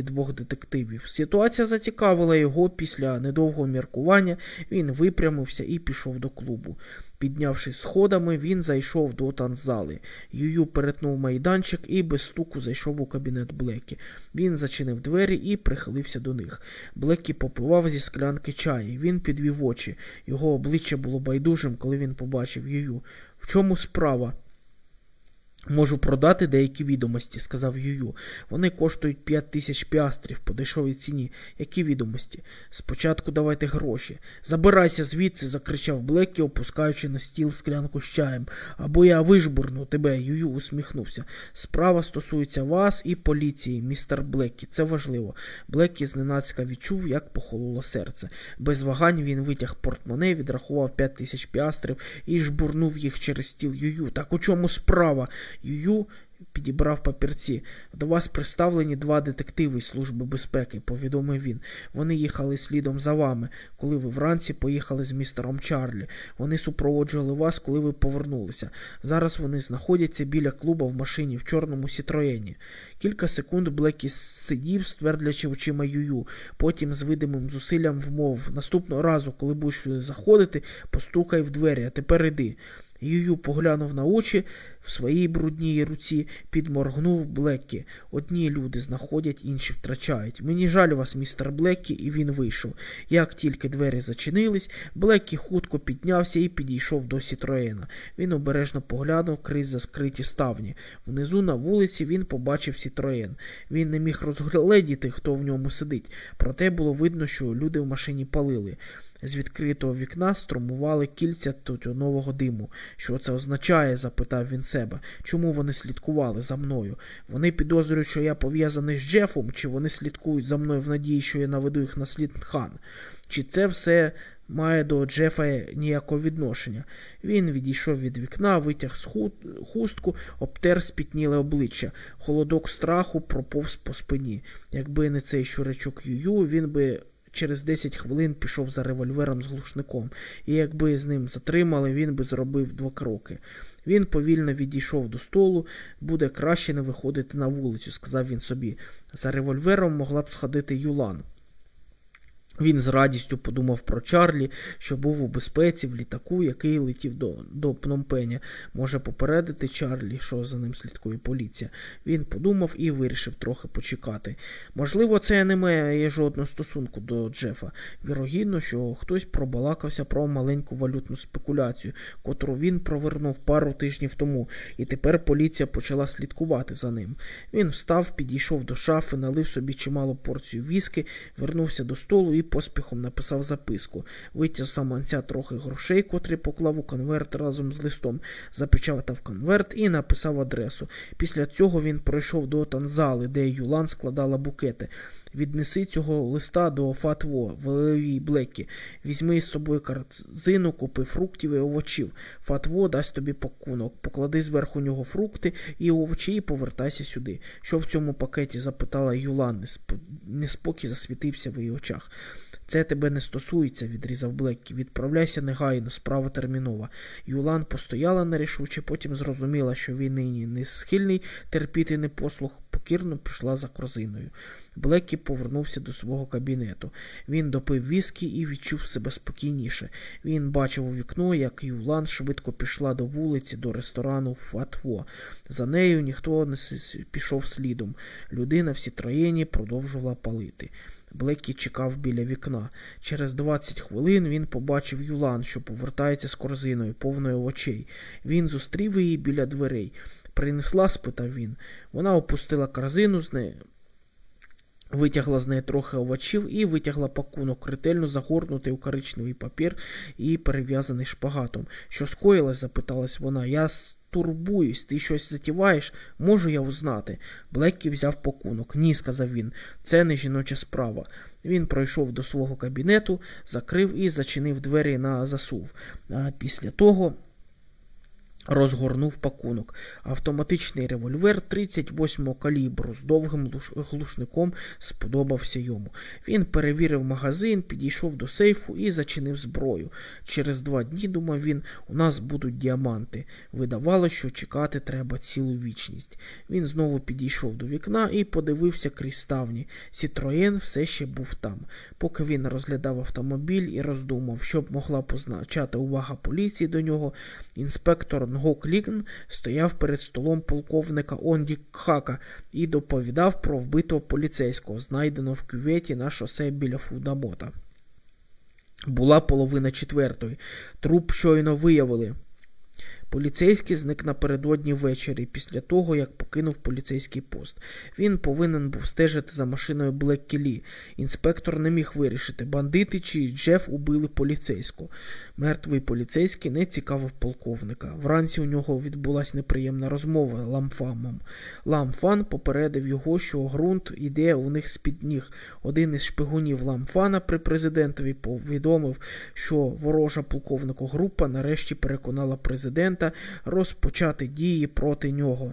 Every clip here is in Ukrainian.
двох детективів. Ситуація зацікавила його після недовгого міркування. Він випрямився і пішов до клубу. Піднявшись сходами, він зайшов до танцзали. Юю перетнув майданчик і без стуку зайшов у кабінет Блекі. Він зачинив двері і прихилився до них. Блекі попивав зі склянки чаю. Він підвів очі. Його обличчя було байдужим, коли він побачив Юю. В чому справа? Можу продати деякі відомості, сказав Юю. Вони коштують п'ять тисяч піастрів по дешевій ціні. Які відомості? Спочатку давайте гроші. Забирайся звідси, закричав Блеккі, опускаючи на стіл склянку з чаєм. Або я вижбурну тебе, Юю усміхнувся. Справа стосується вас і поліції, містер Блеккі. Це важливо. Блеккі зненацька відчув, як похололо серце. Без вагань він витяг портмоне, відрахував п'ять тисяч піастрів і жбурнув їх через стіл Юю. Так у чому справа? Юю підібрав папірці. До вас приставлені два детективи з Служби безпеки, повідомив він. Вони їхали слідом за вами, коли ви вранці поїхали з містером Чарлі. Вони супроводжували вас, коли ви повернулися. Зараз вони знаходяться біля клуба в машині в чорному сітроєні. Кілька секунд Блекі сидів, ствердлячи очима Юю. Потім з видимим зусиллям вмовив. Наступного разу, коли будеш заходити, постукай в двері, а тепер іди. Юю поглянув на очі в своїй брудній руці, підморгнув Блеккі. Одні люди знаходять, інші втрачають. Мені жаль вас, містер Блеккі, і він вийшов. Як тільки двері зачинились, Блеккі хутко піднявся і підійшов до Сітроена. Він обережно поглянув крізь заскриті ставні. Внизу на вулиці він побачив Сітроен. Він не міг розгледіти, хто в ньому сидить, проте було видно, що люди в машині палили. З відкритого вікна струмували кільця тютюнового диму. Що це означає? запитав він себе. Чому вони слідкували за мною? Вони підозрюють, що я пов'язаний з Джефом, чи вони слідкують за мною в надії, що я наведу їх на слід хан? Чи це все має до Джефа ніякого відношення? Він відійшов від вікна, витяг з хустку, обтер спітніле обличчя. Холодок страху проповз по спині. Якби не цей щуречок Юю, він би через 10 хвилин пішов за револьвером з глушником, і якби з ним затримали, він би зробив два кроки. Він повільно відійшов до столу, буде краще не виходити на вулицю, сказав він собі. За револьвером могла б сходити Юлан. Він з радістю подумав про Чарлі, що був у безпеці в літаку, який летів до до Пномпеня. Може попередити Чарлі, що за ним слідкує поліція. Він подумав і вирішив трохи почекати. Можливо, це не має жодного стосунку до Джефа. Вірогідно, що хтось пробалакався про маленьку валютну спекуляцію, котру він провернув пару тижнів тому, і тепер поліція почала слідкувати за ним. Він встав, підійшов до шафи, налив собі чимало порцію віски, вернувся до столу і поспіхом написав записку, витяг з саманця трохи грошей, котрі поклав у конверт разом з листом, запечатав конверт і написав адресу. Після цього він пройшов до танзали, де Юлан складала букети. Віднеси цього листа до Фатво, Валерії Блекі. Візьми з собою корзину, купи фруктів і овочів. Фатво дасть тобі пакунок. Поклади зверху нього фрукти і овочі і повертайся сюди. Що в цьому пакеті? запитала Юлан. Неспокій засвітився в її очах. Це тебе не стосується, відрізав Блеккі. Відправляйся негайно, справа термінова. Юлан постояла нерішуче, потім зрозуміла, що він нині не схильний терпіти непослух, покірно пішла за корзиною. Блеккі повернувся до свого кабінету. Він допив віскі і відчув себе спокійніше. Він бачив у вікно, як Юлан швидко пішла до вулиці, до ресторану Фатво. За нею ніхто не пішов слідом. Людина в сітроєні продовжувала палити. Блеккі чекав біля вікна. Через 20 хвилин він побачив Юлан, що повертається з корзиною, повною очей. Він зустрів її біля дверей. Принесла? спитав він. Вона опустила корзину з нею. Витягла з неї трохи овочів і витягла пакунок, ретельно загорнутий у коричневий папір і перев'язаний шпагатом. Що скоїлась? запиталась вона. Я турбуюсь, ти щось затіваєш, можу я узнати. Блеккі взяв пакунок. Ні, сказав він, це не жіноча справа. Він пройшов до свого кабінету, закрив і зачинив двері на засув. А після того Розгорнув пакунок. Автоматичний револьвер 38-го калібру з довгим глушником сподобався йому. Він перевірив магазин, підійшов до сейфу і зачинив зброю. Через два дні, думав він, у нас будуть діаманти. Видавало, що чекати треба цілу вічність. Він знову підійшов до вікна і подивився крізь ставні. Сітроєн все ще був там. Поки він розглядав автомобіль і роздумав, що б могла позначати увага поліції до нього, інспектор Нгок Клікн стояв перед столом полковника Онді Кхака і доповідав про вбитого поліцейського, знайденого в кюветі на шосе біля Фудамота. Була половина четвертої. Труп щойно виявили. Поліцейський зник напередодні ввечері після того, як покинув поліцейський пост. Він повинен був стежити за машиною Блеккі Лі. Інспектор не міг вирішити, бандити чи Джеф убили поліцейського. Мертвий поліцейський не цікавив полковника. Вранці у нього відбулася неприємна розмова ламфамом. Ламфан попередив його, що ґрунт іде у них з-під ніг. Один із шпигунів Ламфана при президентові повідомив, що ворожа полковнику група нарешті переконала президента розпочати дії проти нього.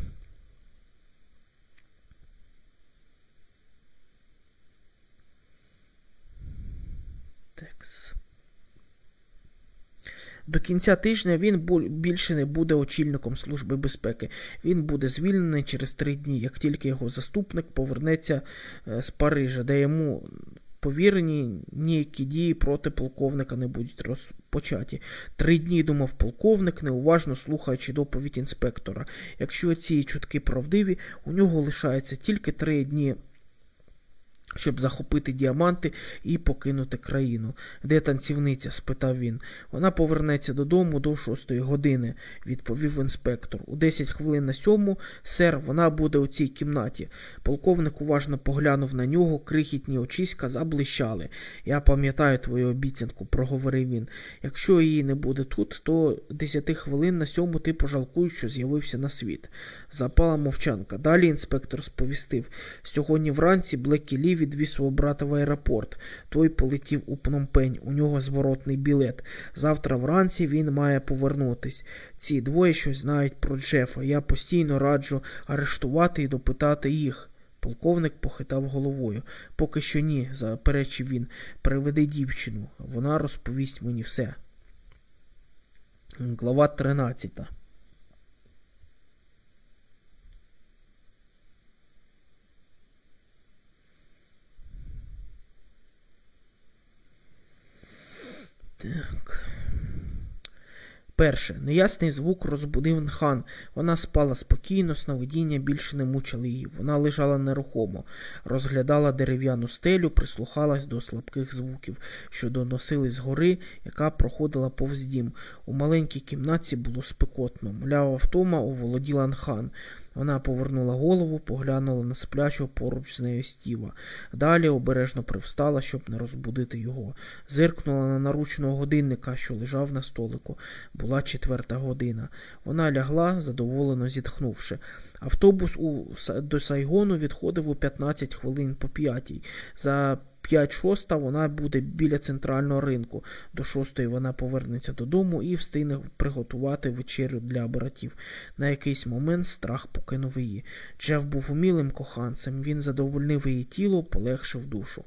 До кінця тижня він більше не буде очільником Служби безпеки. Він буде звільнений через три дні, як тільки його заступник повернеться е, з Парижа, де йому повірені ніякі дії проти полковника не будуть розпочаті. Три дні думав полковник, неуважно слухаючи доповідь інспектора. Якщо ці чутки правдиві, у нього лишається тільки три дні щоб захопити діаманти і покинути країну. Де танцівниця? спитав він. Вона повернеться додому до шостої години, відповів інспектор. У десять хвилин на сьому, сер, вона буде у цій кімнаті. Полковник уважно поглянув на нього, крихітні очиська заблищали. Я пам'ятаю твою обіцянку, проговорив він. Якщо її не буде тут, то десяти хвилин на сьому ти пожалкуєш, що з'явився на світ. Запала мовчанка. Далі інспектор сповістив. Сьогодні вранці Блекі Лі відвіз свого брата в аеропорт. Той полетів у Пномпень, у нього зворотний білет. Завтра вранці він має повернутись. Ці двоє щось знають про Джефа. Я постійно раджу арештувати і допитати їх. Полковник похитав головою. Поки що ні, заперечив він. Приведи дівчину. Вона розповість мені все. Глава тринадцята. Так. Перше, неясний звук розбудив Нхан. Вона спала спокійно, сновидіння більше не мучили її. Вона лежала нерухомо, розглядала дерев'яну стелю, прислухалась до слабких звуків, що доносились з гори, яка проходила повз дім. У маленькій кімнатці було спекотно. Млява втома оволоділа Нхан. Вона повернула голову, поглянула на сплячого поруч з нею стіва. Далі обережно привстала, щоб не розбудити його. Зиркнула на наручного годинника, що лежав на столику. Була четверта година. Вона лягла, задоволено зітхнувши. Автобус у, до Сайгону відходив у 15 хвилин по п'ятій. За 5-6 вона буде біля центрального ринку. До 6 вона повернеться додому і встигне приготувати вечерю для братів. На якийсь момент страх покинув її. Джеф був умілим коханцем, він задовольнив її тіло, полегшив душу.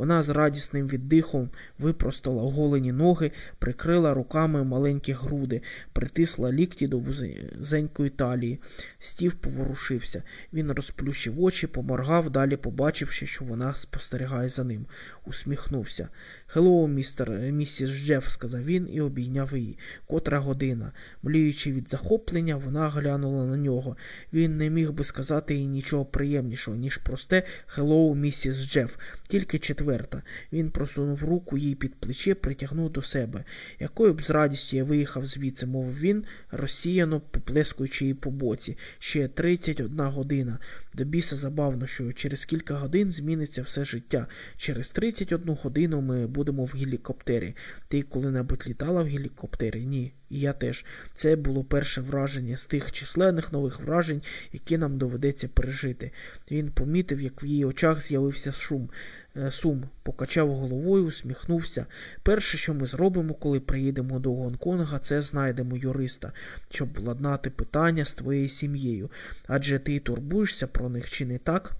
Вона з радісним віддихом випростала оголені ноги, прикрила руками маленькі груди, притисла лікті до вузенької талії. Стів поворушився. Він розплющив очі, поморгав, далі побачивши, що вона спостерігає за ним. Усміхнувся. Hello, містер, місіс Джеф, сказав він і обійняв її. Котра година. Мліючи від захоплення, вона глянула на нього. Він не міг би сказати їй нічого приємнішого, ніж просте Hello, місіс Джеф. Тільки четверта. Він просунув руку їй під плече, притягнув до себе. Якою б з радістю я виїхав звідси, мовив він, розсіяно поплескуючи її по боці. Ще 31 година. До біса забавно, що через кілька годин зміниться все життя. Через 31 годину ми будемо в гелікоптері. Ти коли-небудь літала в гелікоптері? Ні. І я теж. Це було перше враження з тих численних нових вражень, які нам доведеться пережити. Він помітив, як в її очах з'явився шум. Е, Сум покачав головою, усміхнувся. Перше, що ми зробимо, коли приїдемо до Гонконга, це знайдемо юриста, щоб владнати питання з твоєю сім'єю. Адже ти турбуєшся про них чи не так?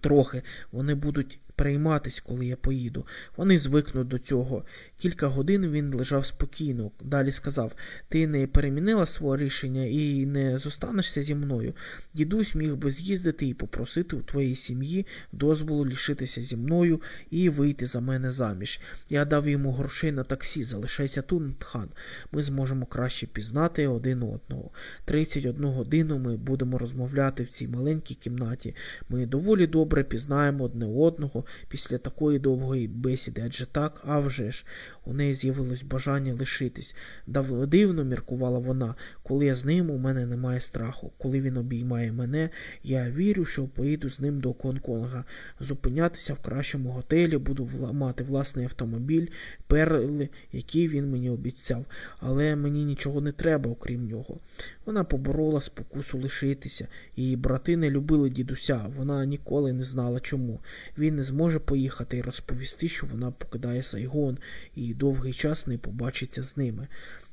Трохи вони будуть перейматись, коли я поїду. Вони звикнуть до цього. Кілька годин він лежав спокійно. Далі сказав: Ти не перемінила своє рішення і не зостанешся зі мною. Дідусь міг би з'їздити і попросити у твоїй сім'ї дозволу лишитися зі мною і вийти за мене заміж. Я дав йому грошей на таксі, залишайся тут, хан. Ми зможемо краще пізнати один одного. 31 годину ми будемо розмовляти в цій маленькій кімнаті. Ми доволі добре пізнаємо одне одного після такої довгої бесіди, адже так, а вже ж. У неї з'явилось бажання лишитись. Давно дивно, міркувала вона, коли я з ним, у мене немає страху. Коли він обіймає мене, я вірю, що поїду з ним до Гонконга. Зупинятися в кращому готелі, буду мати власний автомобіль, перли, які він мені обіцяв. Але мені нічого не треба, окрім нього. Вона поборола спокусу лишитися. Її брати не любили дідуся. Вона ніколи не знала чому. Він не зможе поїхати і розповісти, що вона покидає Сайгон і довгий час не побачиться з ними.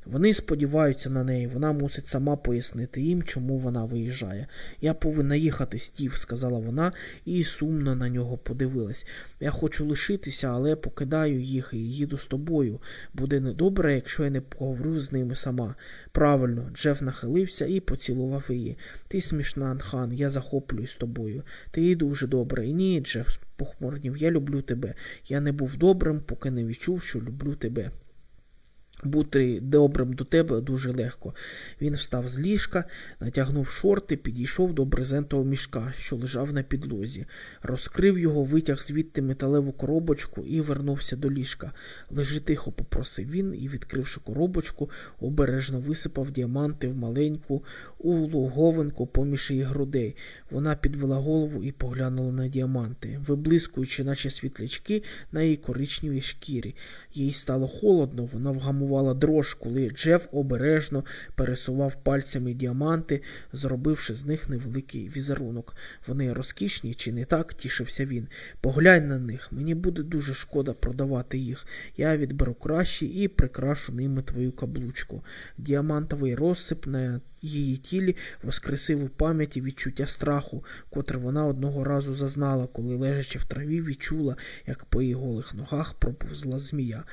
Вони сподіваються на неї, вона мусить сама пояснити їм, чому вона виїжджає. Я повинна їхати, Стів, сказала вона і сумно на нього подивилась. Я хочу лишитися, але покидаю їх і їду з тобою. Буде недобре, якщо я не поговорю з ними сама. Правильно, Джеф нахилився і поцілував її. Ти смішна, Анхан, я захоплююсь тобою. Ти і дуже добре. Ні, Джеф похмурнів, я люблю тебе. Я не був добрим, поки не відчув, що люблю тебе. Бути добрим до тебе дуже легко. Він встав з ліжка, натягнув шорти, підійшов до брезентового мішка, що лежав на підлозі, розкрив його, витяг звідти металеву коробочку і вернувся до ліжка. Лежи тихо, попросив він і, відкривши коробочку, обережно висипав діаманти в маленьку улуговинку поміж її грудей. Вона підвела голову і поглянула на діаманти, виблискуючи, наче світлячки на її коричневій шкірі. Їй стало холодно, вона вгамувала дрож, коли Джеф обережно пересував пальцями діаманти, зробивши з них невеликий візерунок. Вони розкішні, чи не так, тішився він. Поглянь на них, мені буде дуже шкода продавати їх. Я відберу кращі і прикрашу ними твою каблучку. Діамантовий розсип на її тілі воскресив у пам'яті відчуття страху, котре вона одного разу зазнала, коли, лежачи в траві, відчула, як по її голих ногах проповзла змія.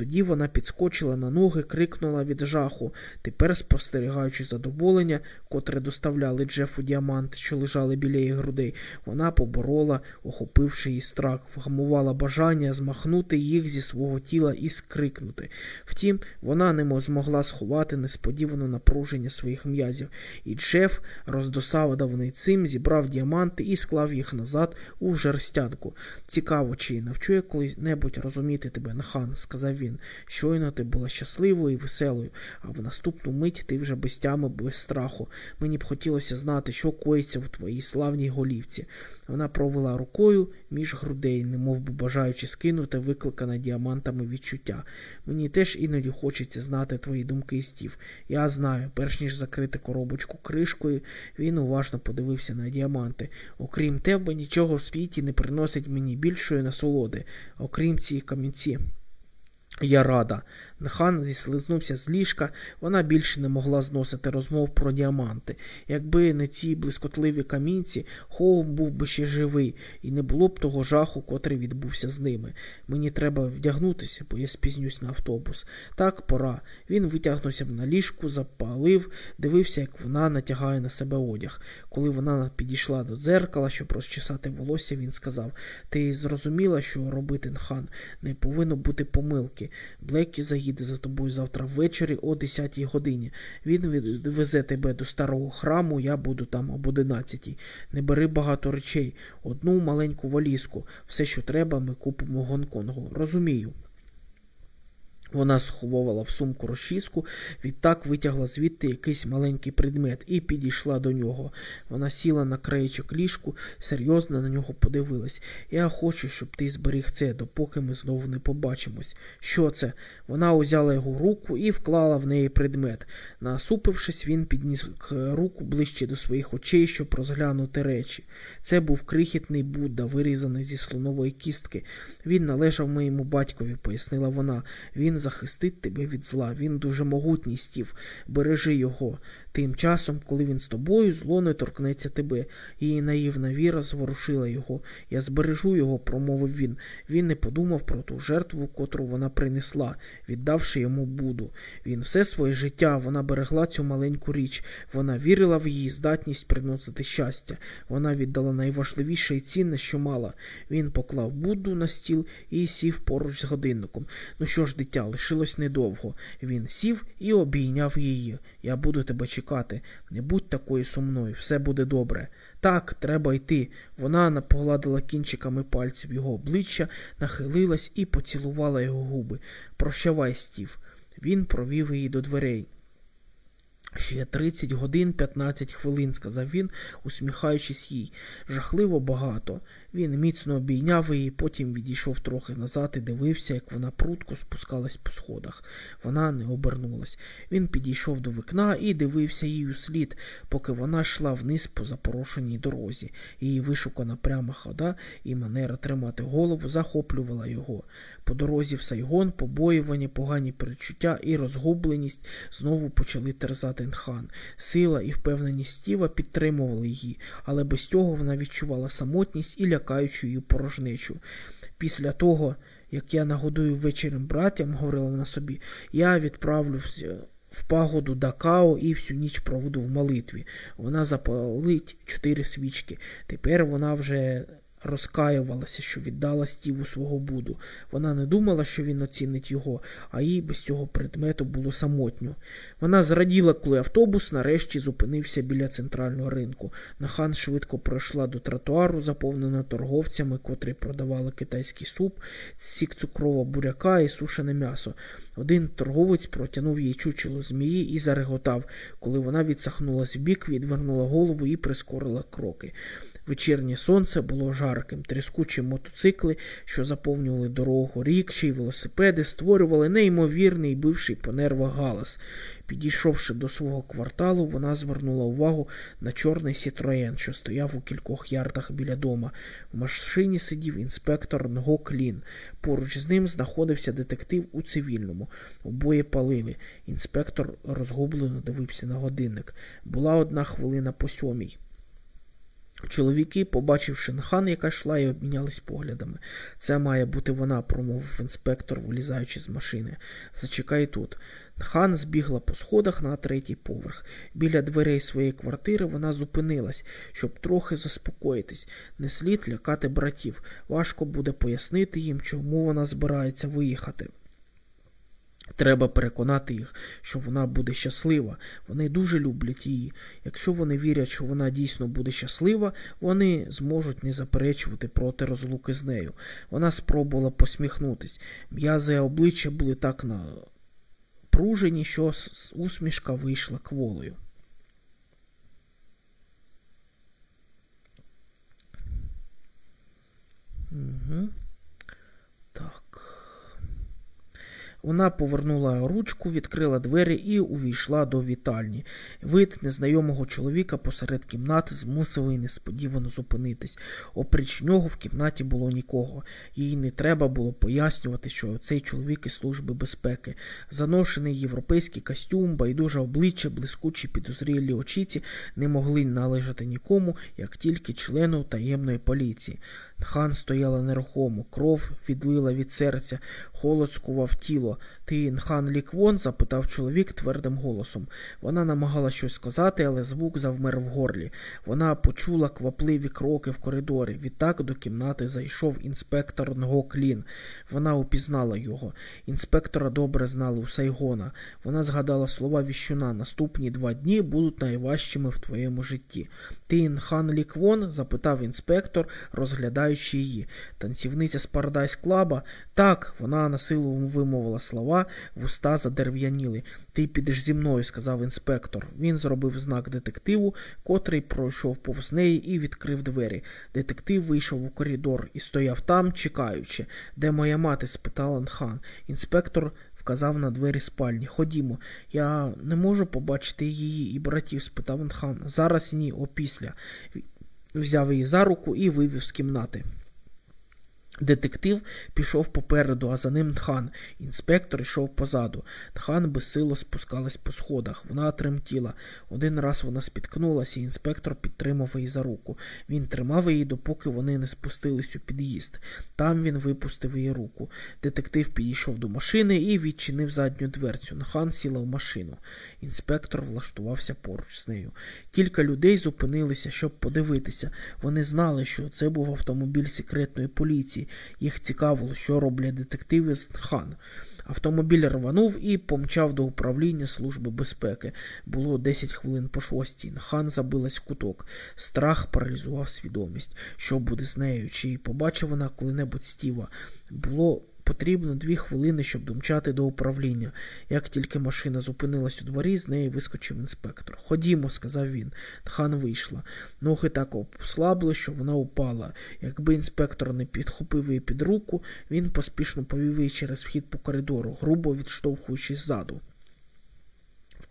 Тоді вона підскочила на ноги, крикнула від жаху. Тепер, спостерігаючи задоволення, котре доставляли Джефу діаманти, що лежали біля її грудей, вона поборола, охопивши її страх, вгамувала бажання змахнути їх зі свого тіла і скрикнути. Втім, вона не змогла сховати несподіване напруження своїх м'язів, і Джеф, роздосавданий цим, зібрав діаманти і склав їх назад у жерстянку. Цікаво, чи навчу я колись-небудь розуміти тебе, Нахан, сказав він. Щойно ти була щасливою і веселою, а в наступну мить ти вже без тями, без страху. Мені б хотілося знати, що коїться в твоїй славній голівці. Вона провела рукою між грудей, немов би бажаючи скинути викликане діамантами відчуття. Мені теж іноді хочеться знати твої думки, Стів. Я знаю, перш ніж закрити коробочку кришкою, він уважно подивився на діаманти. Окрім тебе, нічого в світі не приносить мені більшої насолоди, окрім цієї камінці. Я рада. Хан зіслизнувся з ліжка, вона більше не могла зносити розмов про діаманти. Якби не ці блискотливі камінці, Хоум був би ще живий, і не було б того жаху, котрий відбувся з ними. Мені треба вдягнутися, бо я спізнюсь на автобус. Так, пора. Він витягнувся на ліжку, запалив, дивився, як вона натягає на себе одяг. Коли вона підійшла до дзеркала, щоб розчесати волосся, він сказав Ти зрозуміла, що робити хан? Не повинно бути помилки. Блекі заїде за тобою завтра ввечері о 10 годині. Він відвезе тебе до старого храму, я буду там об 11. Не бери багато речей, одну маленьку валізку. Все, що треба, ми купимо в Гонконгу. Розумію. Вона сховувала в сумку розчіску, відтак витягла звідти якийсь маленький предмет і підійшла до нього. Вона сіла на краєчок ліжку, серйозно на нього подивилась. Я хочу, щоб ти зберіг це, допоки ми знову не побачимось. Що це? Вона узяла його руку і вклала в неї предмет. Насупившись, він підніс руку ближче до своїх очей, щоб розглянути речі. Це був крихітний Будда, вирізаний зі слонової кістки. Він належав моєму батькові, пояснила вона. Він захистить тебе від зла. Він дуже могутній стів. Бережи його. Тим часом, коли він з тобою, зло не торкнеться тебе. Її наївна віра зворушила його. Я збережу його, промовив він. Він не подумав про ту жертву, котру вона принесла, віддавши йому Буду. Він все своє життя вона берегла цю маленьку річ. Вона вірила в її здатність приносити щастя. Вона віддала найважливіше і цінне, що мала. Він поклав Будду на стіл і сів поруч з годинником. Ну що ж, дитя, лишилось недовго. Він сів і обійняв її. Я буду тебе чекати. Не будь такою сумною, все буде добре. Так, треба йти. Вона погладила кінчиками пальців його обличчя, нахилилась і поцілувала його губи. Прощавай, стів. Він провів її до дверей. Ще 30 годин 15 хвилин, сказав він, усміхаючись їй. Жахливо багато. Він міцно обійняв її, потім відійшов трохи назад і дивився, як вона прутко спускалась по сходах. Вона не обернулась. Він підійшов до вікна і дивився їй у слід, поки вона йшла вниз по запорошеній дорозі. Її вишукана пряма хода і манера тримати голову захоплювала його. По дорозі в Сайгон побоювання, погані перечуття і розгубленість знову почали терзати Нхан. Сила і впевненість Стіва підтримували її, але без цього вона відчувала самотність і лякаючу її порожнечу. Після того, як я нагодую вечором братям, говорила вона собі, я відправлюся в пагоду Дакао і всю ніч проведу в молитві. Вона запалить чотири свічки. Тепер вона вже розкаювалася, що віддала стіву свого буду. Вона не думала, що він оцінить його, а їй без цього предмету було самотньо. Вона зраділа, коли автобус нарешті зупинився біля центрального ринку. Нахан швидко пройшла до тротуару, заповненого торговцями, котрі продавали китайський суп, сік цукрового буряка і сушене м'ясо. Один торговець протягнув їй чучело змії і зареготав, коли вона відсахнулась вбік, відвернула голову і прискорила кроки. Вечірнє сонце було жарким, тріскучі мотоцикли, що заповнювали дорогу, рікші й велосипеди, створювали неймовірний бивший по нервах галас. Підійшовши до свого кварталу, вона звернула увагу на чорний сітроєн, що стояв у кількох ярдах біля дома. В машині сидів інспектор Нго Клін. Поруч з ним знаходився детектив у цивільному. Обоє палили. Інспектор розгублено дивився на годинник. Була одна хвилина по сьомій. Чоловіки, побачивши Нхан, яка йшла, і обмінялись поглядами. Це має бути вона, промовив інспектор, вилізаючи з машини. Зачекай тут. Хан збігла по сходах на третій поверх. Біля дверей своєї квартири вона зупинилась, щоб трохи заспокоїтись. Не слід лякати братів. Важко буде пояснити їм, чому вона збирається виїхати. Треба переконати їх, що вона буде щаслива. Вони дуже люблять її. Якщо вони вірять, що вона дійсно буде щаслива, вони зможуть не заперечувати проти розлуки з нею. Вона спробувала посміхнутись. М'язи обличчя були так напружені, що усмішка вийшла кволою. Угу. Вона повернула ручку, відкрила двері і увійшла до вітальні. Вид незнайомого чоловіка посеред кімнати змусив її несподівано зупинитись. Опріч нього в кімнаті було нікого. Їй не треба було пояснювати, що цей чоловік із служби безпеки. Заношений європейський костюм, байдуже обличчя, блискучі підозрілі очіці не могли належати нікому, як тільки члену таємної поліції. Хан стояла нерухомо, кров відлила від серця, холод скував тіло. Ти Нхан Ліквон? запитав чоловік твердим голосом. Вона намагала щось сказати, але звук завмер в горлі. Вона почула квапливі кроки в коридорі. Відтак до кімнати зайшов інспектор Нго Клін. Вона упізнала його. Інспектора добре знали у Сайгона. Вона згадала слова віщуна. Наступні два дні будуть найважчими в твоєму житті. Ти Нхан Ліквон? запитав інспектор, розглядаючи її. Танцівниця з Парадайс Клаба? Так, вона на силу вимовила слова, вуста задерев'яніли. Ти підеш зі мною, сказав інспектор. Він зробив знак детективу, котрий пройшов повз неї і відкрив двері. Детектив вийшов у коридор і стояв там, чекаючи. Де моя мати? спитала Нхан. Інспектор вказав на двері спальні. Ходімо, я не можу побачити її і братів? спитав Нхан. Зараз ні, опісля. Взяв її за руку і вивів з кімнати. Детектив пішов попереду, а за ним Тхан. Інспектор йшов позаду. Тхан безсило спускалась по сходах. Вона тремтіла. Один раз вона спіткнулася, і інспектор підтримав її за руку. Він тримав її, допоки вони не спустились у під'їзд. Там він випустив її руку. Детектив підійшов до машини і відчинив задню дверцю. Нхан сіла в машину. Інспектор влаштувався поруч з нею. Кілька людей зупинилися, щоб подивитися. Вони знали, що це був автомобіль секретної поліції. Їх цікавило, що роблять детективи з хан. Автомобіль рванув і помчав до управління Служби безпеки. Було 10 хвилин по шостій. Хан забилась в куток. Страх паралізував свідомість. Що буде з нею? Чи побачив вона коли-небудь стіва? Було Потрібно дві хвилини, щоб домчати до управління. Як тільки машина зупинилась у дворі, з неї вискочив інспектор. Ходімо, сказав він. Хан вийшла. Ноги так ослабли, що вона упала. Якби інспектор не підхопив її під руку, він поспішно повів її через вхід по коридору, грубо відштовхуючись ззаду.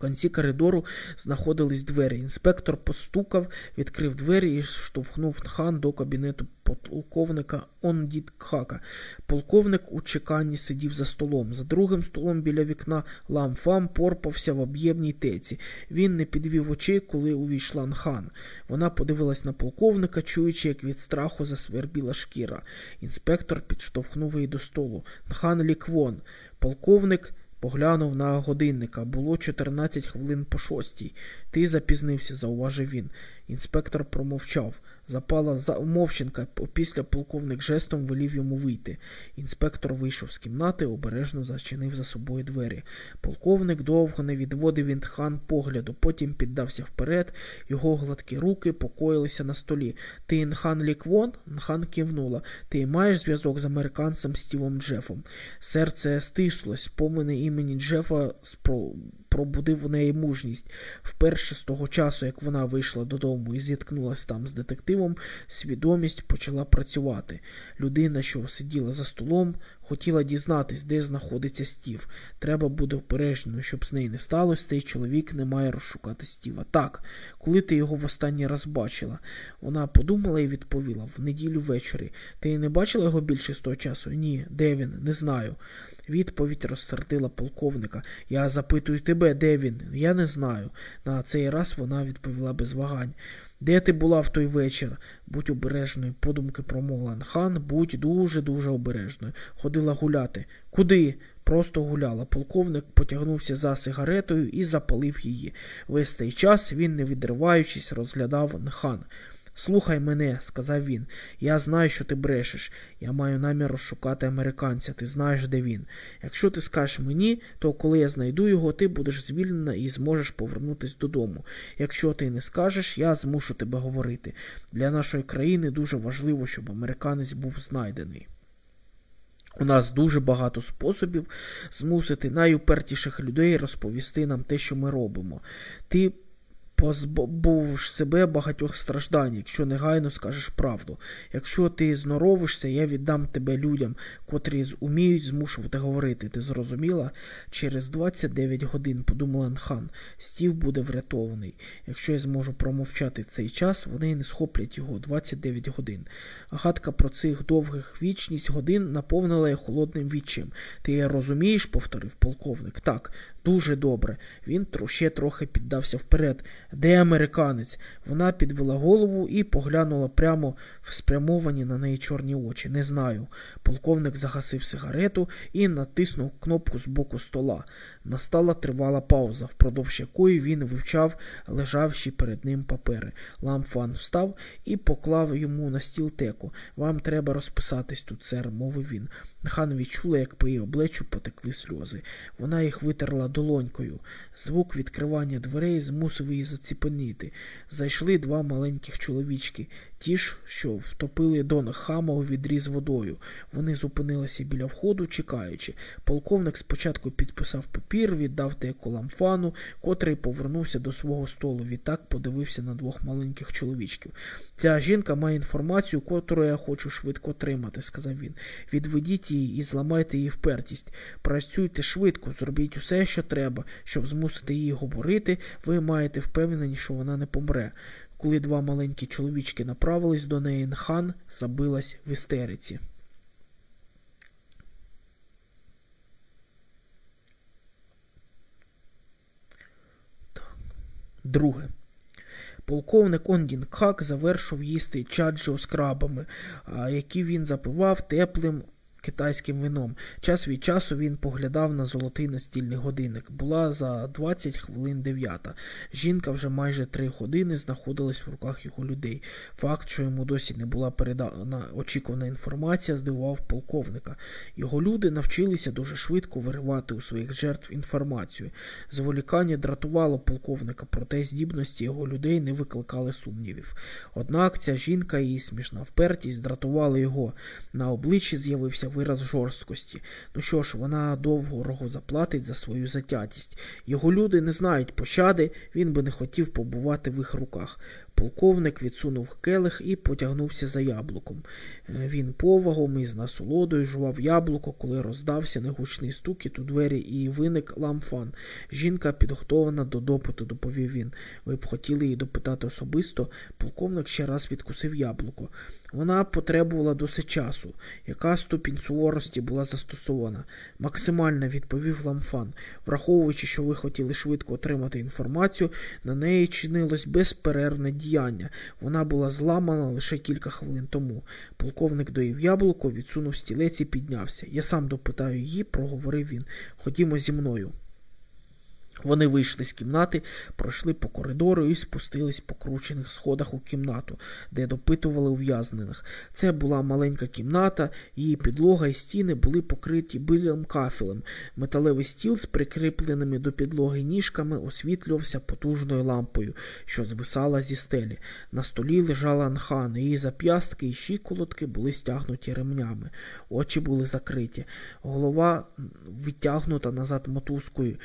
В кінці коридору знаходились двері. Інспектор постукав, відкрив двері і штовхнув хан до кабінету полковника Ондід Кхака. Полковник у чеканні сидів за столом. За другим столом біля вікна ламфам порпався в об'ємній теці. Він не підвів очей, коли увійшла Нхан. Вона подивилась на полковника, чуючи, як від страху засвербіла шкіра. Інспектор підштовхнув її до столу. Нхан ліквон. Полковник. Поглянув на годинника. Було 14 хвилин по шостій. Ти запізнився, зауважив він. Інспектор промовчав. Запала мовчинка, після полковник жестом велів йому вийти. Інспектор вийшов з кімнати, обережно зачинив за собою двері. Полковник довго не відводив від хан погляду, потім піддався вперед, його гладкі руки покоїлися на столі. Ти Інхан Ліквон? Нхан кивнула. Ти маєш зв'язок з американцем Стівом Джефом. Серце стислось, спомини імені Джефа спро пробудив у неї мужність. Вперше з того часу, як вона вийшла додому і зіткнулася там з детективом, свідомість почала працювати. Людина, що сиділа за столом, хотіла дізнатись, де знаходиться стів. Треба буде обережною, щоб з неї не сталося, цей чоловік не має розшукати стіва. Так, коли ти його в останній раз бачила. Вона подумала і відповіла в неділю ввечері. Ти не бачила його більше з того часу? Ні. Де він? Не знаю. Відповідь розсердила полковника. Я запитую тебе, де він? Я не знаю. На цей раз вона відповіла без вагань. Де ти була в той вечір? Будь обережною, подумки промовила хан, будь дуже-дуже обережною. Ходила гуляти. Куди? Просто гуляла. Полковник потягнувся за сигаретою і запалив її. Весь цей час він, не відриваючись, розглядав хан. Слухай мене, сказав він. Я знаю, що ти брешеш. Я маю намір розшукати американця, ти знаєш, де він. Якщо ти скажеш мені, то коли я знайду його, ти будеш звільнена і зможеш повернутися додому. Якщо ти не скажеш, я змушу тебе говорити. Для нашої країни дуже важливо, щоб американець був знайдений. У нас дуже багато способів змусити найупертіших людей розповісти нам те, що ми робимо. Ти позбувш себе багатьох страждань, якщо негайно скажеш правду. Якщо ти зноровишся, я віддам тебе людям, котрі уміють змушувати говорити. Ти зрозуміла? Через 29 годин, подумала Нхан, стів буде врятований. Якщо я зможу промовчати цей час, вони не схоплять його 29 годин. Гадка про цих довгих вічність годин наповнила я холодним відчим. Ти розумієш, повторив полковник. Так, дуже добре. Він ще трохи піддався вперед. Де американець? Вона підвела голову і поглянула прямо в спрямовані на неї чорні очі. Не знаю. Полковник загасив сигарету і натиснув кнопку з боку стола. Настала тривала пауза, впродовж якої він вивчав лежавші перед ним папери. Ламфан встав і поклав йому на стіл теку. Вам треба розписатись тут, сер, мовив він. Хан відчула, як по її обличчю потекли сльози. Вона їх витерла долонькою. Звук відкривання дверей змусив її заціпеніти. Зайшли два маленьких чоловічки. Ті ж, що втопили Дон Хама у відрі з водою. Вони зупинилися біля входу, чекаючи. Полковник спочатку підписав папір, віддав деяку ламфану, котрий повернувся до свого столу. Відтак подивився на двох маленьких чоловічків. Ця жінка має інформацію, котру я хочу швидко отримати, сказав він. Відведіть її і зламайте її впертість. Працюйте швидко, зробіть усе, що треба, щоб змусити її говорити. Ви маєте впевнені, що вона не помре. Коли два маленькі чоловічки направились до неї, хан забилась в істериці. Друге. Полковник Ондін Кхак завершив їсти чаджо з крабами, які він запивав теплим китайським вином. Час від часу він поглядав на золотий настільний годинник. Була за 20 хвилин дев'ята. Жінка вже майже три години знаходилась в руках його людей. Факт, що йому досі не була передана очікувана інформація, здивував полковника. Його люди навчилися дуже швидко виривати у своїх жертв інформацію. Зволікання дратувало полковника, проте здібності його людей не викликали сумнівів. Однак ця жінка і її смішна впертість дратували його. На обличчі з'явився вираз жорсткості. Ну що ж, вона довго заплатить за свою затятість. Його люди не знають пощади, він би не хотів побувати в їх руках. Полковник відсунув келих і потягнувся за яблуком. Е, він повагом і з насолодою жував яблуко, коли роздався негучний стукіт у двері і виник ламфан. Жінка підготована до допиту, доповів він. Ви б хотіли її допитати особисто. Полковник ще раз відкусив яблуко. Вона потребувала досить часу. Яка ступінь суворості була застосована? Максимально відповів ламфан. Враховуючи, що ви хотіли швидко отримати інформацію, на неї чинилось безперервне діяння. Вона була зламана лише кілька хвилин тому. Полковник доїв яблуко, відсунув стілець і піднявся. Я сам допитаю її, проговорив він. Ходімо зі мною. Вони вийшли з кімнати, пройшли по коридору і спустились по кручених сходах у кімнату, де допитували ув'язнених. Це була маленька кімната, її підлога і стіни були покриті билим кафелем. Металевий стіл з прикріпленими до підлоги ніжками освітлювався потужною лампою, що звисала зі стелі. На столі лежала анхан, її зап'ястки і щиколотки були стягнуті ремнями. Очі були закриті. Голова відтягнута назад мотузкою.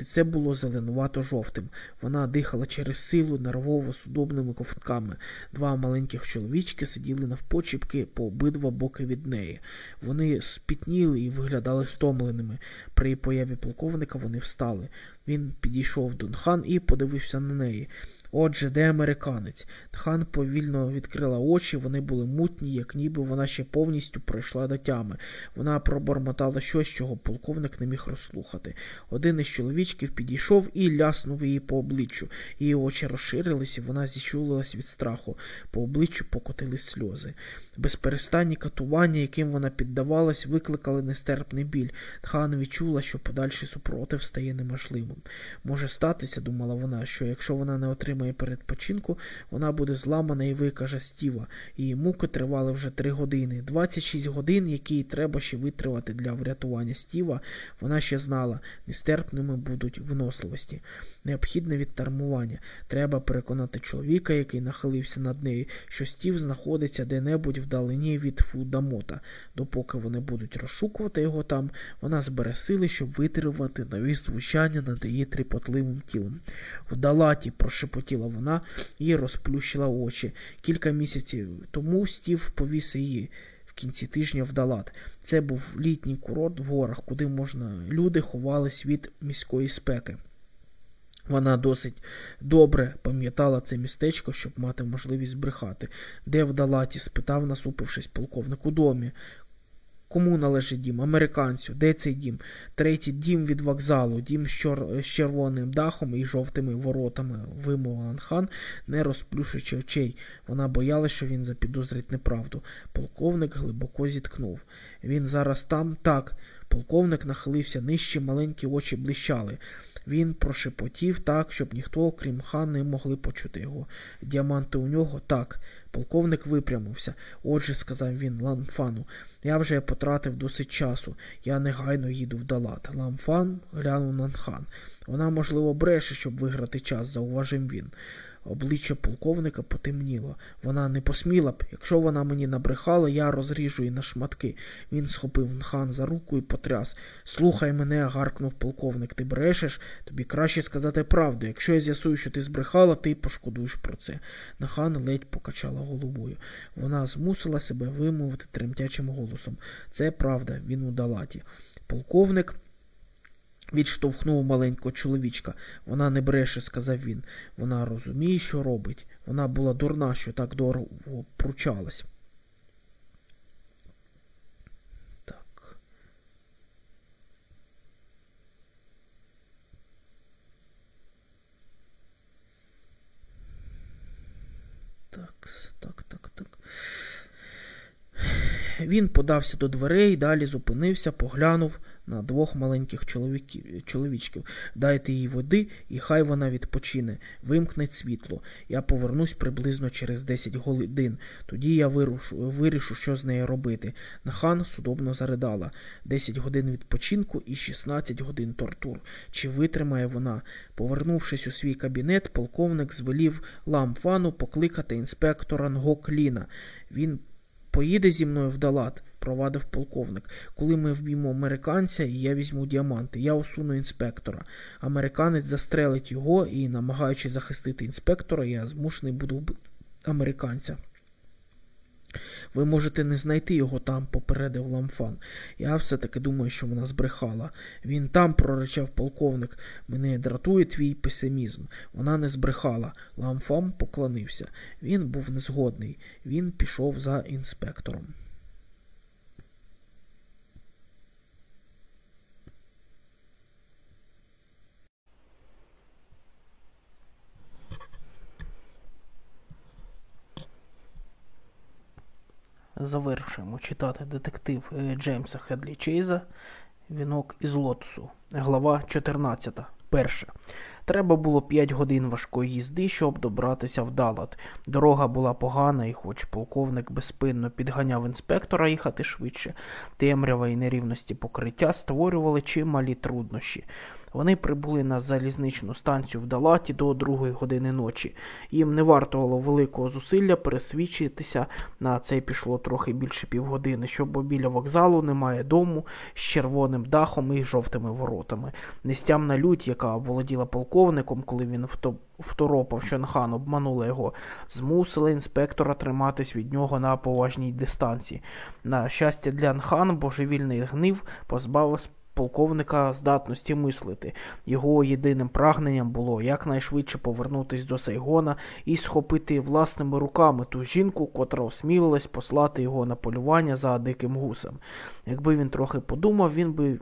Лице було зеленувато жовтим. Вона дихала через силу нервово судобними ковтками. Два маленьких чоловічки сиділи навпочіпки по обидва боки від неї. Вони спітніли і виглядали стомленими. При появі полковника вони встали. Він підійшов до Нхан і подивився на неї. Отже, де американець? Нхан повільно відкрила очі, вони були мутні, як ніби вона ще повністю пройшла до тями. Вона пробормотала щось, чого полковник не міг розслухати. Один із чоловічків підійшов і ляснув її по обличчю. Її очі розширилися, вона зіщулилась від страху. По обличчю покотились сльози. Безперестанні катування, яким вона піддавалась, викликали нестерпний біль. Нхан відчула, що подальший супротив стає неможливим. Може статися, думала вона, що якщо вона не отримає передпочинку, вона буде зламана і викаже Стіва. Її муки тривали вже три години. 26 годин, які треба ще витривати для врятування Стіва, вона ще знала, нестерпними будуть виносливості. Необхідне відтармування. Треба переконати чоловіка, який нахилився над нею, що Стів знаходиться де-небудь вдалині від Фудамота. Допоки вони будуть розшукувати його там, вона збере сили, щоб витримати нові звучання над її тріпотливим тілом. В далаті, прошепотіла вона і розплющила очі. Кілька місяців тому Стів повіз її. В кінці тижня в Далат. Це був літній курорт в горах, куди можна люди ховались від міської спеки. Вона досить добре пам'ятала це містечко, щоб мати можливість збрехати. Де в Далаті? спитав, насупившись полковник у домі. Кому належить дім? Американцю. Де цей дім? Третій дім від вокзалу, дім з, червоним дахом і жовтими воротами, вимовив Анхан, не розплющуючи очей. Вона боялася, що він запідозрить неправду. Полковник глибоко зіткнув. Він зараз там? Так. Полковник нахилився нижче, маленькі очі блищали. Він прошепотів так, щоб ніхто, окрім хан, не могли почути його. Діаманти у нього так. Полковник випрямився. Отже, сказав він Ламфану, я вже потратив досить часу. Я негайно їду в Далат. Ламфан глянув на хан. Вона, можливо, бреше, щоб виграти час, зауважив він. Обличчя полковника потемніло. Вона не посміла б. Якщо вона мені набрехала, я розріжу її на шматки. Він схопив Нхан за руку і потряс. Слухай мене, гаркнув полковник. Ти брешеш? Тобі краще сказати правду. Якщо я з'ясую, що ти збрехала, ти пошкодуєш про це. Нахан ледь покачала головою. Вона змусила себе вимовити тремтячим голосом. Це правда, він у далаті. Полковник. Відштовхнув маленького чоловічка. Вона не бреше, сказав він. Вона розуміє, що робить. Вона була дурна, що так дорого пручалась. Так. Так, так, так. Він подався до дверей, далі зупинився, поглянув на двох маленьких чоловічків. Дайте їй води, і хай вона відпочине, вимкнеть світло. Я повернусь приблизно через 10 годин. Тоді я вирушу, вирішу, що з нею робити. Нахан судобно заридала 10 годин відпочинку і 16 годин тортур. Чи витримає вона? Повернувшись у свій кабінет, полковник звелів ламфану покликати інспектора Нгокліна. Він поїде зі мною в Далат провадив полковник. Коли ми вб'ємо американця, і я візьму діаманти, я усуну інспектора. Американець застрелить його і, намагаючись захистити інспектора, я змушений буду вбити американця. Ви можете не знайти його там, попередив ламфан. Я все-таки думаю, що вона збрехала. Він там, проречав полковник. Мене дратує твій песимізм. Вона не збрехала. Ламфан поклонився. Він був незгодний. Він пішов за інспектором. Завершуємо читати детектив е, Джеймса Хедлі Чейза Вінок із лотосу. Глава 14. Перше. Треба було 5 годин важкої їзди, щоб добратися в Далат. Дорога була погана, і хоч полковник безспинно підганяв інспектора їхати швидше, темрява і нерівності покриття створювали чималі труднощі. Вони прибули на залізничну станцію в Далаті до другої години ночі. Їм не вартувало великого зусилля пересвідчитися, на це пішло трохи більше півгодини, що біля вокзалу немає дому з червоним дахом і жовтими воротами. Нестямна лють, яка володіла полковником, коли він второпав, що Нхан обманула його, змусила інспектора триматись від нього на поважній дистанції. На щастя, для Нхан божевільний гнив позбавив полковника здатності мислити. Його єдиним прагненням було якнайшвидше повернутися до Сайгона і схопити власними руками ту жінку, котра осмілилась послати його на полювання за диким гусем. Якби він трохи подумав, він би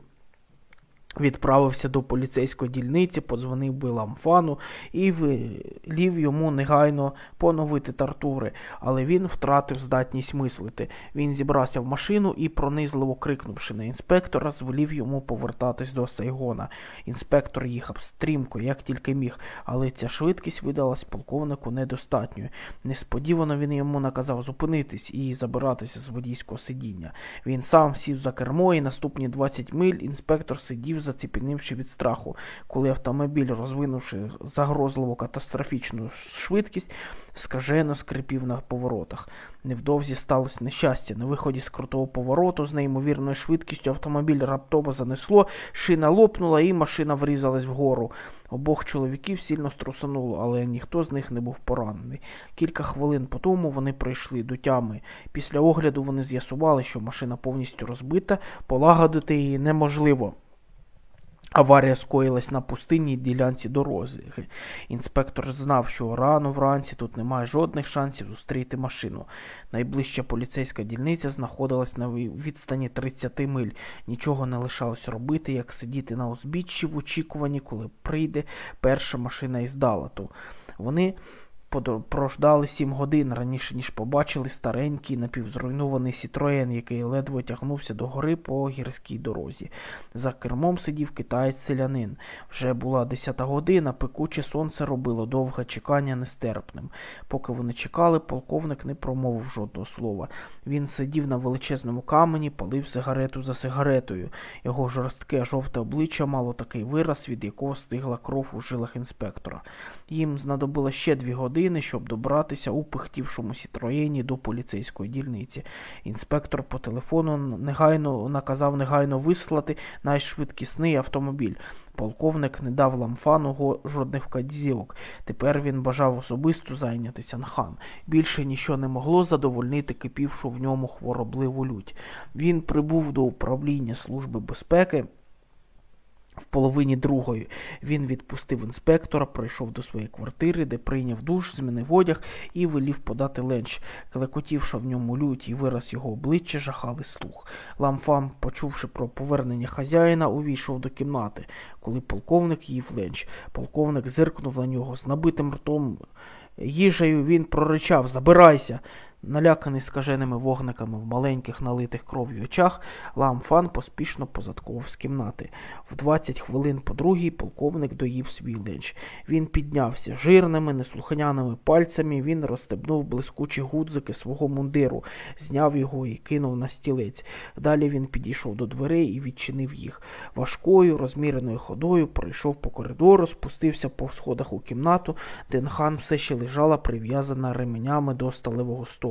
Відправився до поліцейської дільниці, подзвонив би ламфану і велів йому негайно поновити тартури, але він втратив здатність мислити. Він зібрався в машину і, пронизливо крикнувши на інспектора, звелів йому повертатись до Сайгона. Інспектор їхав стрімко, як тільки міг, але ця швидкість видалась полковнику недостатньою. Несподівано він йому наказав зупинитись і забиратися з водійського сидіння. Він сам сів за кермо, і наступні 20 миль інспектор сидів заціпенівши від страху, коли автомобіль, розвинувши загрозливу катастрофічну швидкість, скажено скрипів на поворотах. Невдовзі сталося нещастя. На виході з крутого повороту з неймовірною швидкістю автомобіль раптово занесло, шина лопнула і машина врізалась вгору. Обох чоловіків сильно струсануло, але ніхто з них не був поранений. Кілька хвилин по тому вони прийшли до тями. Після огляду вони з'ясували, що машина повністю розбита, полагодити її неможливо. Аварія скоїлась на пустинній ділянці дорозі. Інспектор знав, що рано вранці тут немає жодних шансів зустріти машину. Найближча поліцейська дільниця знаходилась на відстані 30 миль. Нічого не лишалось робити, як сидіти на узбіччі в очікуванні, коли прийде перша машина із далату. Вони прождали сім годин раніше, ніж побачили старенький напівзруйнований Сітроєн, який ледве тягнувся до гори по гірській дорозі. За кермом сидів китаєць-селянин. Вже була десята година, пекуче сонце робило довге чекання нестерпним. Поки вони чекали, полковник не промовив жодного слова. Він сидів на величезному камені, палив сигарету за сигаретою. Його жорстке жовте обличчя мало такий вираз, від якого стигла кров у жилах інспектора. Їм знадобило ще дві години, щоб добратися у пихтівшому сітроєні до поліцейської дільниці. Інспектор по телефону негайно наказав негайно вислати найшвидкісний автомобіль. Полковник не дав ламфану жодних вказівок. Тепер він бажав особисто зайнятися Нхан. Більше ніщо не могло задовольнити кипівшу в ньому хворобливу лють. Він прибув до управління Служби безпеки. В половині другої він відпустив інспектора, пройшов до своєї квартири, де прийняв душ, змінив одяг і велів подати ленч. Клекотівша в ньому лють і вираз його обличчя жахали слух. Ламфам, почувши про повернення хазяїна, увійшов до кімнати. Коли полковник їв ленч, полковник зиркнув на нього з набитим ртом. Їжею він проричав Забирайся. Наляканий скаженими вогниками в маленьких налитих кров'ю очах, Ламфан поспішно позадкував з кімнати. В 20 хвилин по другій полковник доїв свій ленч. Він піднявся жирними, неслухняними пальцями, він розстебнув блискучі гудзики свого мундиру, зняв його і кинув на стілець. Далі він підійшов до дверей і відчинив їх. Важкою, розміреною ходою пройшов по коридору, спустився по сходах у кімнату, де Нхан все ще лежала прив'язана ременями до сталевого столу.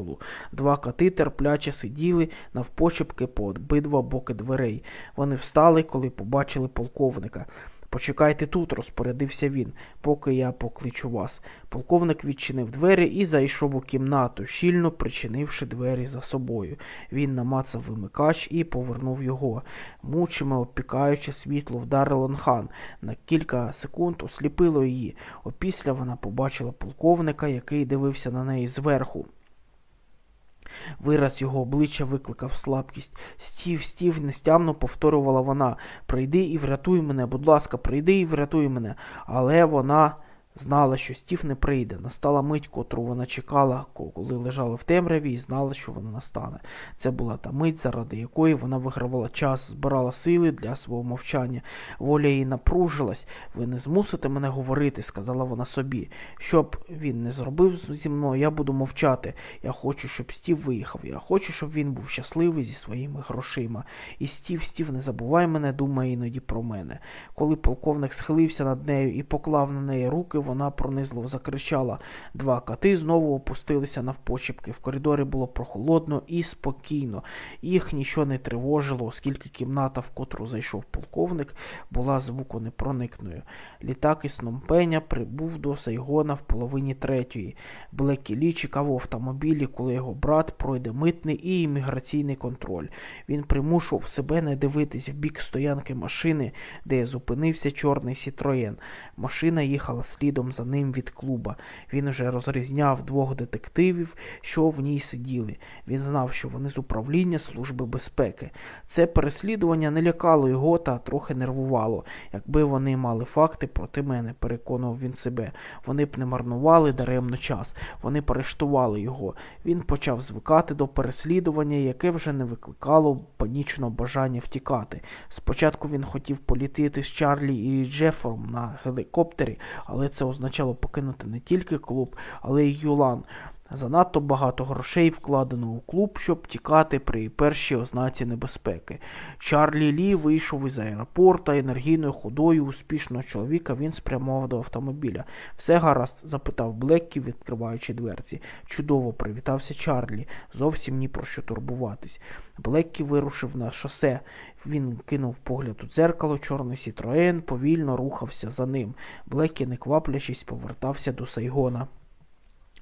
Два коти терпляче сиділи навпочепки по обидва боки дверей. Вони встали, коли побачили полковника. Почекайте тут, розпорядився він, поки я покличу вас. Полковник відчинив двері і зайшов у кімнату, щільно причинивши двері за собою. Він намацав вимикач і повернув його. Мучими опікаючи світло, вдарило Нхан. На кілька секунд осліпило її. Опісля вона побачила полковника, який дивився на неї зверху. Вираз його обличчя викликав слабкість. Стів, стів, нестямно повторювала вона. Прийди і врятуй мене, будь ласка, прийди і врятуй мене. Але вона знала, що Стів не прийде. Настала мить, котру вона чекала, коли лежала в темряві, і знала, що вона настане. Це була та мить, заради якої вона вигравала час, збирала сили для свого мовчання. Воля її напружилась. Ви не змусите мене говорити, сказала вона собі. Щоб він не зробив зі мною, я буду мовчати. Я хочу, щоб Стів виїхав. Я хочу, щоб він був щасливий зі своїми грошима. І Стів, Стів, не забувай мене, думає іноді про мене. Коли полковник схилився над нею і поклав на неї руки, вона пронизливо закричала. Два коти знову опустилися навпочепки. В коридорі було прохолодно і спокійно. Їх нічого не тривожило, оскільки кімната, в котру зайшов полковник, була звуконепроникною. Літак із Номпеня прибув до Сайгона в половині третьої. Блекі Лі чекав в автомобілі, коли його брат пройде митний і імміграційний контроль. Він примушував себе не дивитись в бік стоянки машини, де зупинився чорний Сітроєн. Машина їхала слідом за ним від клуба. Він вже розрізняв двох детективів, що в ній сиділи. Він знав, що вони з управління Служби безпеки. Це переслідування не лякало його та трохи нервувало. Якби вони мали факти проти мене, переконував він себе. Вони б не марнували даремно час. Вони б арештували його. Він почав звикати до переслідування, яке вже не викликало панічного бажання втікати. Спочатку він хотів політити з Чарлі і Джефером на гелікоптері, але це означало покинути не тільки клуб, але й Юлан. Занадто багато грошей вкладено у клуб, щоб тікати при першій ознаці небезпеки. Чарлі Лі вийшов із аеропорта енергійною ходою успішного чоловіка. Він спрямував до автомобіля. Все гаразд? запитав Блеккі, відкриваючи дверці. Чудово привітався Чарлі. Зовсім ні про що турбуватись. Блеккі вирушив на шосе. Він кинув погляд у дзеркало, чорний Сітроен повільно рухався за ним. Блеккі, не кваплячись, повертався до Сайгона.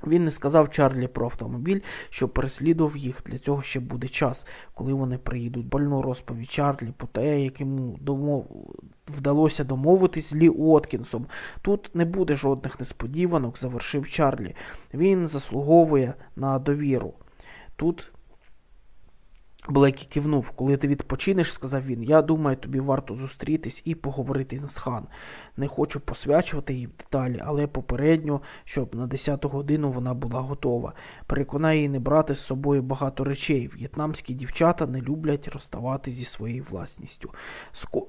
Він не сказав Чарлі про автомобіль, що переслідував їх. Для цього ще буде час, коли вони приїдуть. Больну розповідь Чарлі по те, як йому домов... вдалося домовитись Лі Уоткінсом. Тут не буде жодних несподіванок, завершив Чарлі. Він заслуговує на довіру. Тут Блекі кивнув. Коли ти відпочинеш, сказав він, я думаю, тобі варто зустрітись і поговорити з хан. Не хочу посвячувати в деталі, але попередньо, щоб на 10 годину вона була готова. Переконай її не брати з собою багато речей. В'єтнамські дівчата не люблять розставати зі своєю власністю. Ско...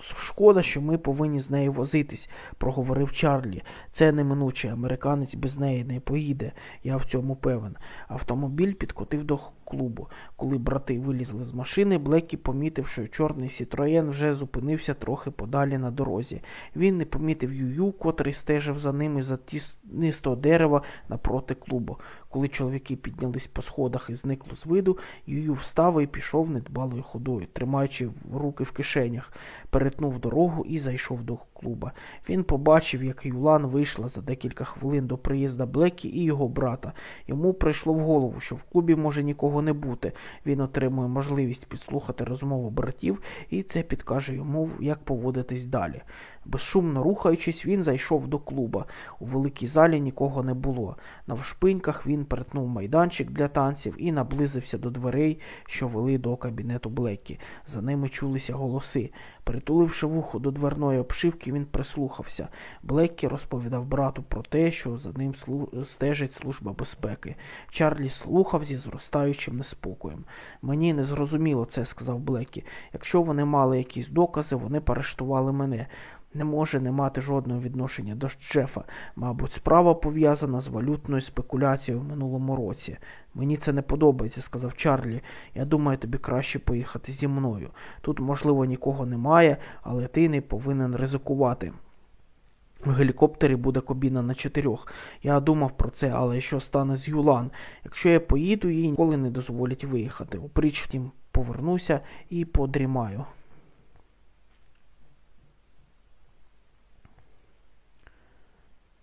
Шкода, що ми повинні з нею возитись, проговорив Чарлі. Це неминуче, американець без неї не поїде, я в цьому певен. Автомобіль підкотив до клубу. Коли брати вилізли з машини, Блекі помітив, що чорний Сітроєн вже зупинився трохи подалі на дорозі. Він не помітив Юю, котрий стежив за ними за тіснистого дерева напроти клубу. Коли чоловіки піднялись по сходах і зникли з виду, Юю встав і пішов недбалою ходою, тримаючи руки в кишенях, перетнув дорогу і зайшов до клуба. Він побачив, як Юлан вийшла за декілька хвилин до приїзда Блекі і його брата. Йому прийшло в голову, що в клубі може нікого не бути. Він отримує можливість підслухати розмову братів, і це підкаже йому, як поводитись далі. Безшумно рухаючись, він зайшов до клуба. У великій залі нікого не було. На вшпиньках він перетнув майданчик для танців і наблизився до дверей, що вели до кабінету Блекі. За ними чулися голоси. Притуливши вухо до дверної обшивки, він прислухався. Блеккі розповідав брату про те, що за ним стежить служба безпеки. Чарлі слухав зі зростаючим неспокоєм. Мені не зрозуміло це, сказав Блеккі. Якщо вони мали якісь докази, вони перештували мене не може не мати жодного відношення до Джефа. Мабуть, справа пов'язана з валютною спекуляцією в минулому році. Мені це не подобається, сказав Чарлі. Я думаю, тобі краще поїхати зі мною. Тут, можливо, нікого немає, але ти не повинен ризикувати. В гелікоптері буде кабіна на чотирьох. Я думав про це, але що стане з Юлан? Якщо я поїду, їй ніколи не дозволять виїхати. Опріч втім, повернуся і подрімаю.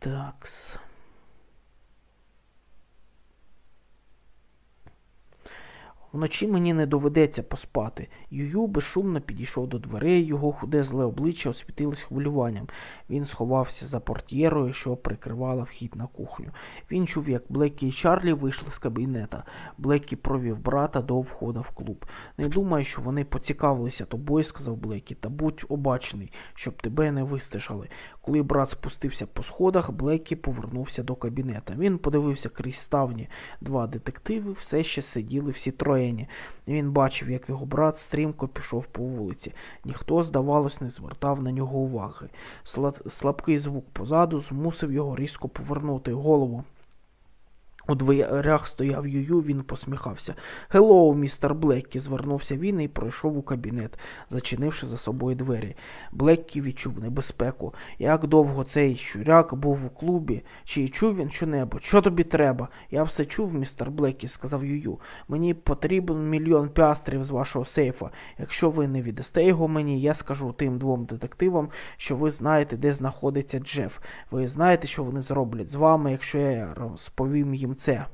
Такс. Вночі мені не доведеться поспати. Юю безшумно підійшов до дверей, його худе зле обличчя освітилось хвилюванням. Він сховався за портьєрою, що прикривала вхід на кухню. Він чув, як Блекі і Чарлі вийшли з кабінета. Блекі провів брата до входу в клуб. Не думаю, що вони поцікавилися тобою, сказав Блекі, та будь обачений, щоб тебе не вистежали. Коли брат спустився по сходах, Блекі повернувся до кабінета. Він подивився крізь ставні. Два детективи все ще сиділи всі троєні. Він бачив, як його брат стрімко пішов по вулиці. Ніхто, здавалось, не звертав на нього уваги. Слабкий звук позаду змусив його різко повернути голову. У дверях стояв Юю, він посміхався. Гелоу, містер Блеккі, звернувся він і пройшов у кабінет, зачинивши за собою двері. Блеккі відчув небезпеку. Як довго цей щуряк був у клубі, чи чув він що-небудь? Що тобі треба? Я все чув, містер Блеккі, сказав Юю. Мені потрібен мільйон пястрів з вашого сейфа. Якщо ви не віддасте його мені, я скажу тим двом детективам, що ви знаєте, де знаходиться Джеф. Ви знаєте, що вони зроблять з вами, якщо я розповім їм це.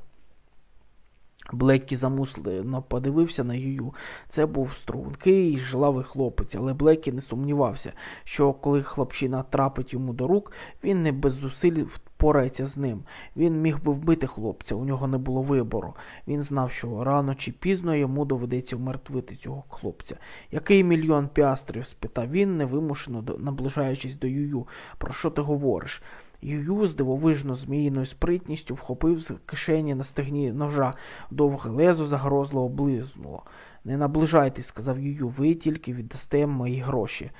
Блеккі замуслено подивився на Юю. Це був стрункий і жилавий хлопець, але Блеккі не сумнівався, що коли хлопчина трапить йому до рук, він не без зусиль впорається з ним. Він міг би вбити хлопця, у нього не було вибору. Він знав, що рано чи пізно йому доведеться вмертвити цього хлопця. Який мільйон піастрів? спитав він, невимушено наближаючись до Юю. Про що ти говориш? Юю з дивовижно зміїною спритністю вхопив з кишені на стегні ножа, довге лезо загрозливо близнуло. Не наближайтесь, сказав Юю, ви тільки віддасте мої гроші.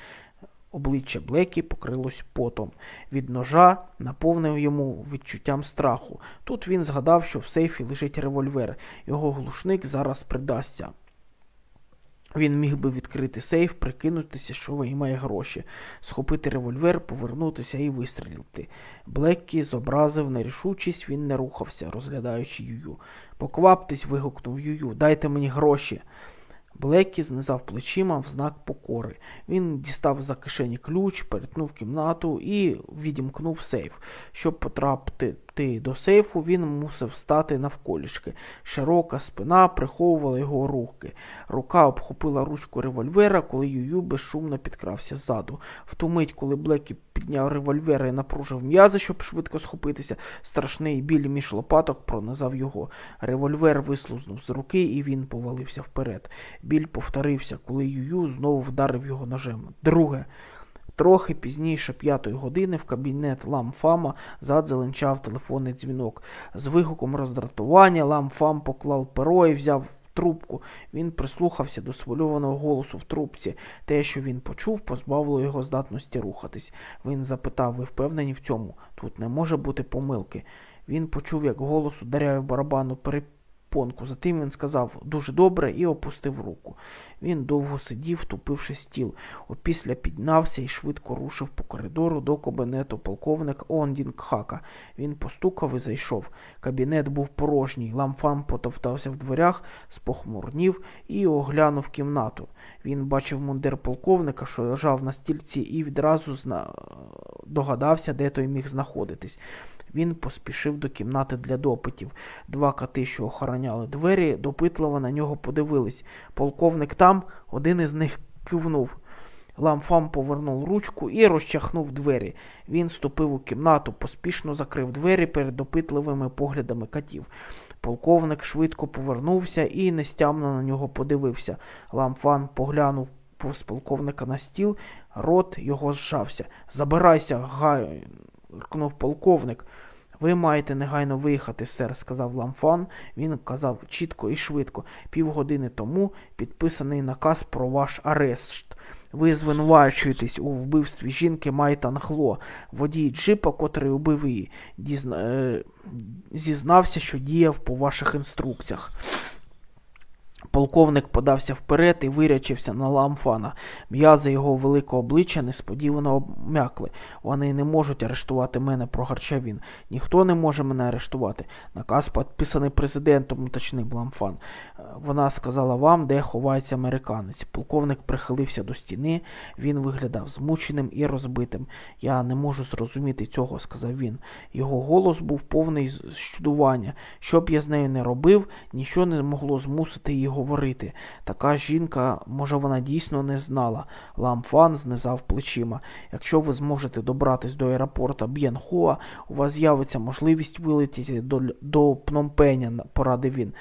Обличчя Блекі покрилось потом. Від ножа наповнив йому відчуттям страху. Тут він згадав, що в сейфі лежить револьвер. Його глушник зараз придасться. Він міг би відкрити сейф, прикинутися, що виймає гроші, схопити револьвер, повернутися і вистрілити. Блеккі зобразив нерішучість, він не рухався, розглядаючи Юю. Покваптесь, вигукнув Юю, дайте мені гроші. Блеккі знизав плечима в знак покори. Він дістав за кишені ключ, перетнув кімнату і відімкнув сейф. Щоб потрапити Ти до сейфу він мусив стати навколішки. Широка спина приховувала його руки. Рука обхопила ручку револьвера, коли Юю безшумно підкрався ззаду. В ту мить, коли Блекі підняв револьвера і напружив м'язи, щоб швидко схопитися, страшний біль між лопаток пронизав його. Револьвер вислузнув з руки, і він повалився вперед. Біль повторився, коли Юю знову вдарив його ножем. Друге. Трохи пізніше п'ятої години в кабінет Ламфама задзеленчав телефонний дзвінок. З вигуком роздратування Ламфам поклав перо і взяв трубку. Він прислухався до свольованого голосу в трубці. Те, що він почув, позбавило його здатності рухатись. Він запитав, ви впевнені в цьому? Тут не може бути помилки. Він почув, як голос ударяє барабану перепонку. Затим він сказав дуже добре і опустив руку. Він довго сидів, втупивши стіл. Опісля піднявся і швидко рушив по коридору до кабінету полковник Ондінг Хака. Він постукав і зайшов. Кабінет був порожній. Ламфам потовтався в дверях, спохмурнів і оглянув кімнату. Він бачив мундир полковника, що лежав на стільці, і відразу зна... догадався, де той міг знаходитись. Він поспішив до кімнати для допитів. Два кати, що охороняли двері, допитливо на нього подивились. Полковник там, один із них кивнув. Ламфам повернув ручку і розчахнув двері. Він ступив у кімнату, поспішно закрив двері перед допитливими поглядами катів. Полковник швидко повернувся і нестямно на нього подивився. Ламфан поглянув повз полковника на стіл, рот його зжався. Забирайся, гай. ркнув полковник. Ви маєте негайно виїхати, сер, сказав Ламфан. Він казав чітко і швидко. Півгодини тому підписаний наказ про ваш арешт. Ви звинувачуєтесь у вбивстві жінки Майтан Хло, водій джипа, котрий убив її, дізна... е... зізнався, що діяв по ваших інструкціях. Полковник подався вперед і вирячився на ламфана. М'язи його великого обличчя несподівано обм'якли. Вони не можуть арештувати мене, прогарчав він. Ніхто не може мене арештувати. Наказ підписаний президентом, уточнив ламфан. Вона сказала вам, де ховається американець. Полковник прихилився до стіни, він виглядав змученим і розбитим. Я не можу зрозуміти цього, сказав він. Його голос був повний щудування. Що б я з нею не робив, нічого не могло змусити її говорити. Така жінка, може, вона дійсно не знала. Ламфан знизав плечима. Якщо ви зможете добратись до аеропорта Б'єнхуа, у вас з'явиться можливість вилетіти до, до Пномпеня, порадив він.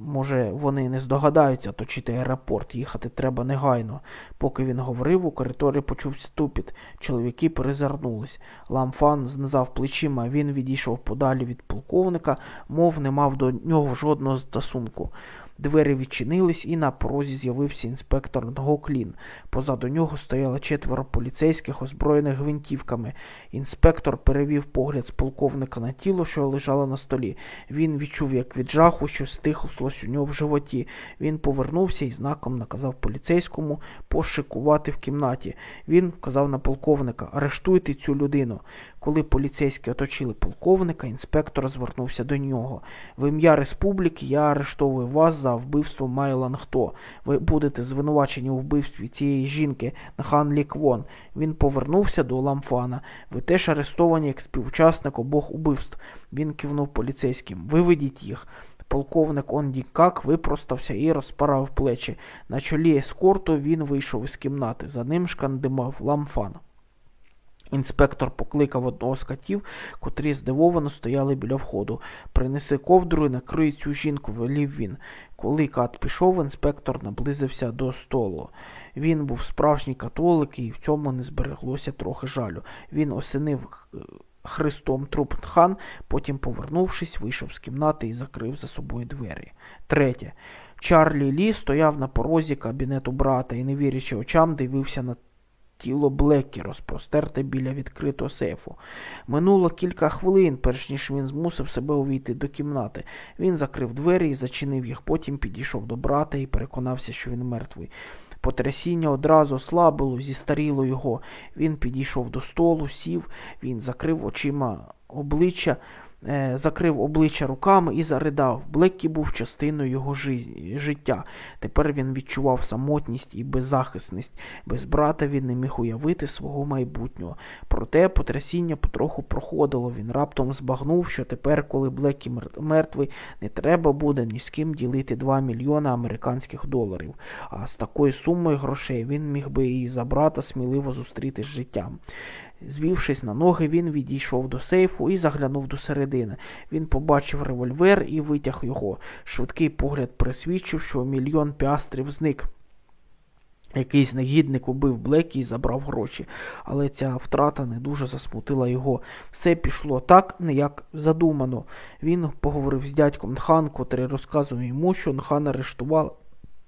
Може, вони не здогадаються точити аеропорт, їхати треба негайно. Поки він говорив, у коридорі почувся тупіт. Чоловіки перезирнулись. Ламфан знизав плечима, він відійшов подалі від полковника, мов не мав до нього жодного стосунку. Двері відчинились, і на порозі з'явився інспектор Гоклін. Позаду нього стояло четверо поліцейських, озброєних гвинтівками. Інспектор перевів погляд з полковника на тіло, що лежало на столі. Він відчув, як від жаху, що стихлось у нього в животі. Він повернувся і знаком наказав поліцейському пошикувати в кімнаті. Він вказав на полковника арештуйте цю людину. Коли поліцейські оточили полковника, інспектор звернувся до нього. В ім'я республіки я арештовую вас за вбивство Майланхто. Ви будете звинувачені у вбивстві цієї жінки Нахан Ліквон. Він повернувся до Ламфана. Ви теж арестовані як співучасник обох убивств. Він кивнув поліцейським. Виведіть їх. Полковник Ондікак випростався і розпарав плечі. На чолі ескорту він вийшов із кімнати. За ним шкандимав Ламфан. Інспектор покликав одного з катів, котрі здивовано стояли біля входу. Принеси ковдру і накрий цю жінку, велів він. Коли кат пішов, інспектор наблизився до столу. Він був справжній католик, і в цьому не збереглося трохи жалю. Він осенив хрестом труп хан, потім, повернувшись, вийшов з кімнати і закрив за собою двері. Третє. Чарлі Лі стояв на порозі кабінету брата і, не вірячи очам, дивився на тіло Блекі, розпростерте біля відкритого сейфу. Минуло кілька хвилин, перш ніж він змусив себе увійти до кімнати. Він закрив двері і зачинив їх, потім підійшов до брата і переконався, що він мертвий. Потрясіння одразу слабило, зістаріло його. Він підійшов до столу, сів, він закрив очима обличчя. Е, закрив обличчя руками і заридав. Блеккі був частиною його життя. Тепер він відчував самотність і беззахисність. Без брата він не міг уявити свого майбутнього. Проте потрясіння потроху проходило. Він раптом збагнув, що тепер, коли Блеккі мертвий, не треба буде ні з ким ділити 2 мільйони американських доларів. А з такою сумою грошей він міг би і за брата сміливо зустріти з життям. Звівшись на ноги, він відійшов до сейфу і заглянув до середини. Він побачив револьвер і витяг його. Швидкий погляд присвідчив, що мільйон піастрів зник. Якийсь негідник убив Блекі і забрав гроші, але ця втрата не дуже засмутила його. Все пішло так, не як задумано. Він поговорив з дядьком Нхан, котрий розказував йому, що Нхан арештував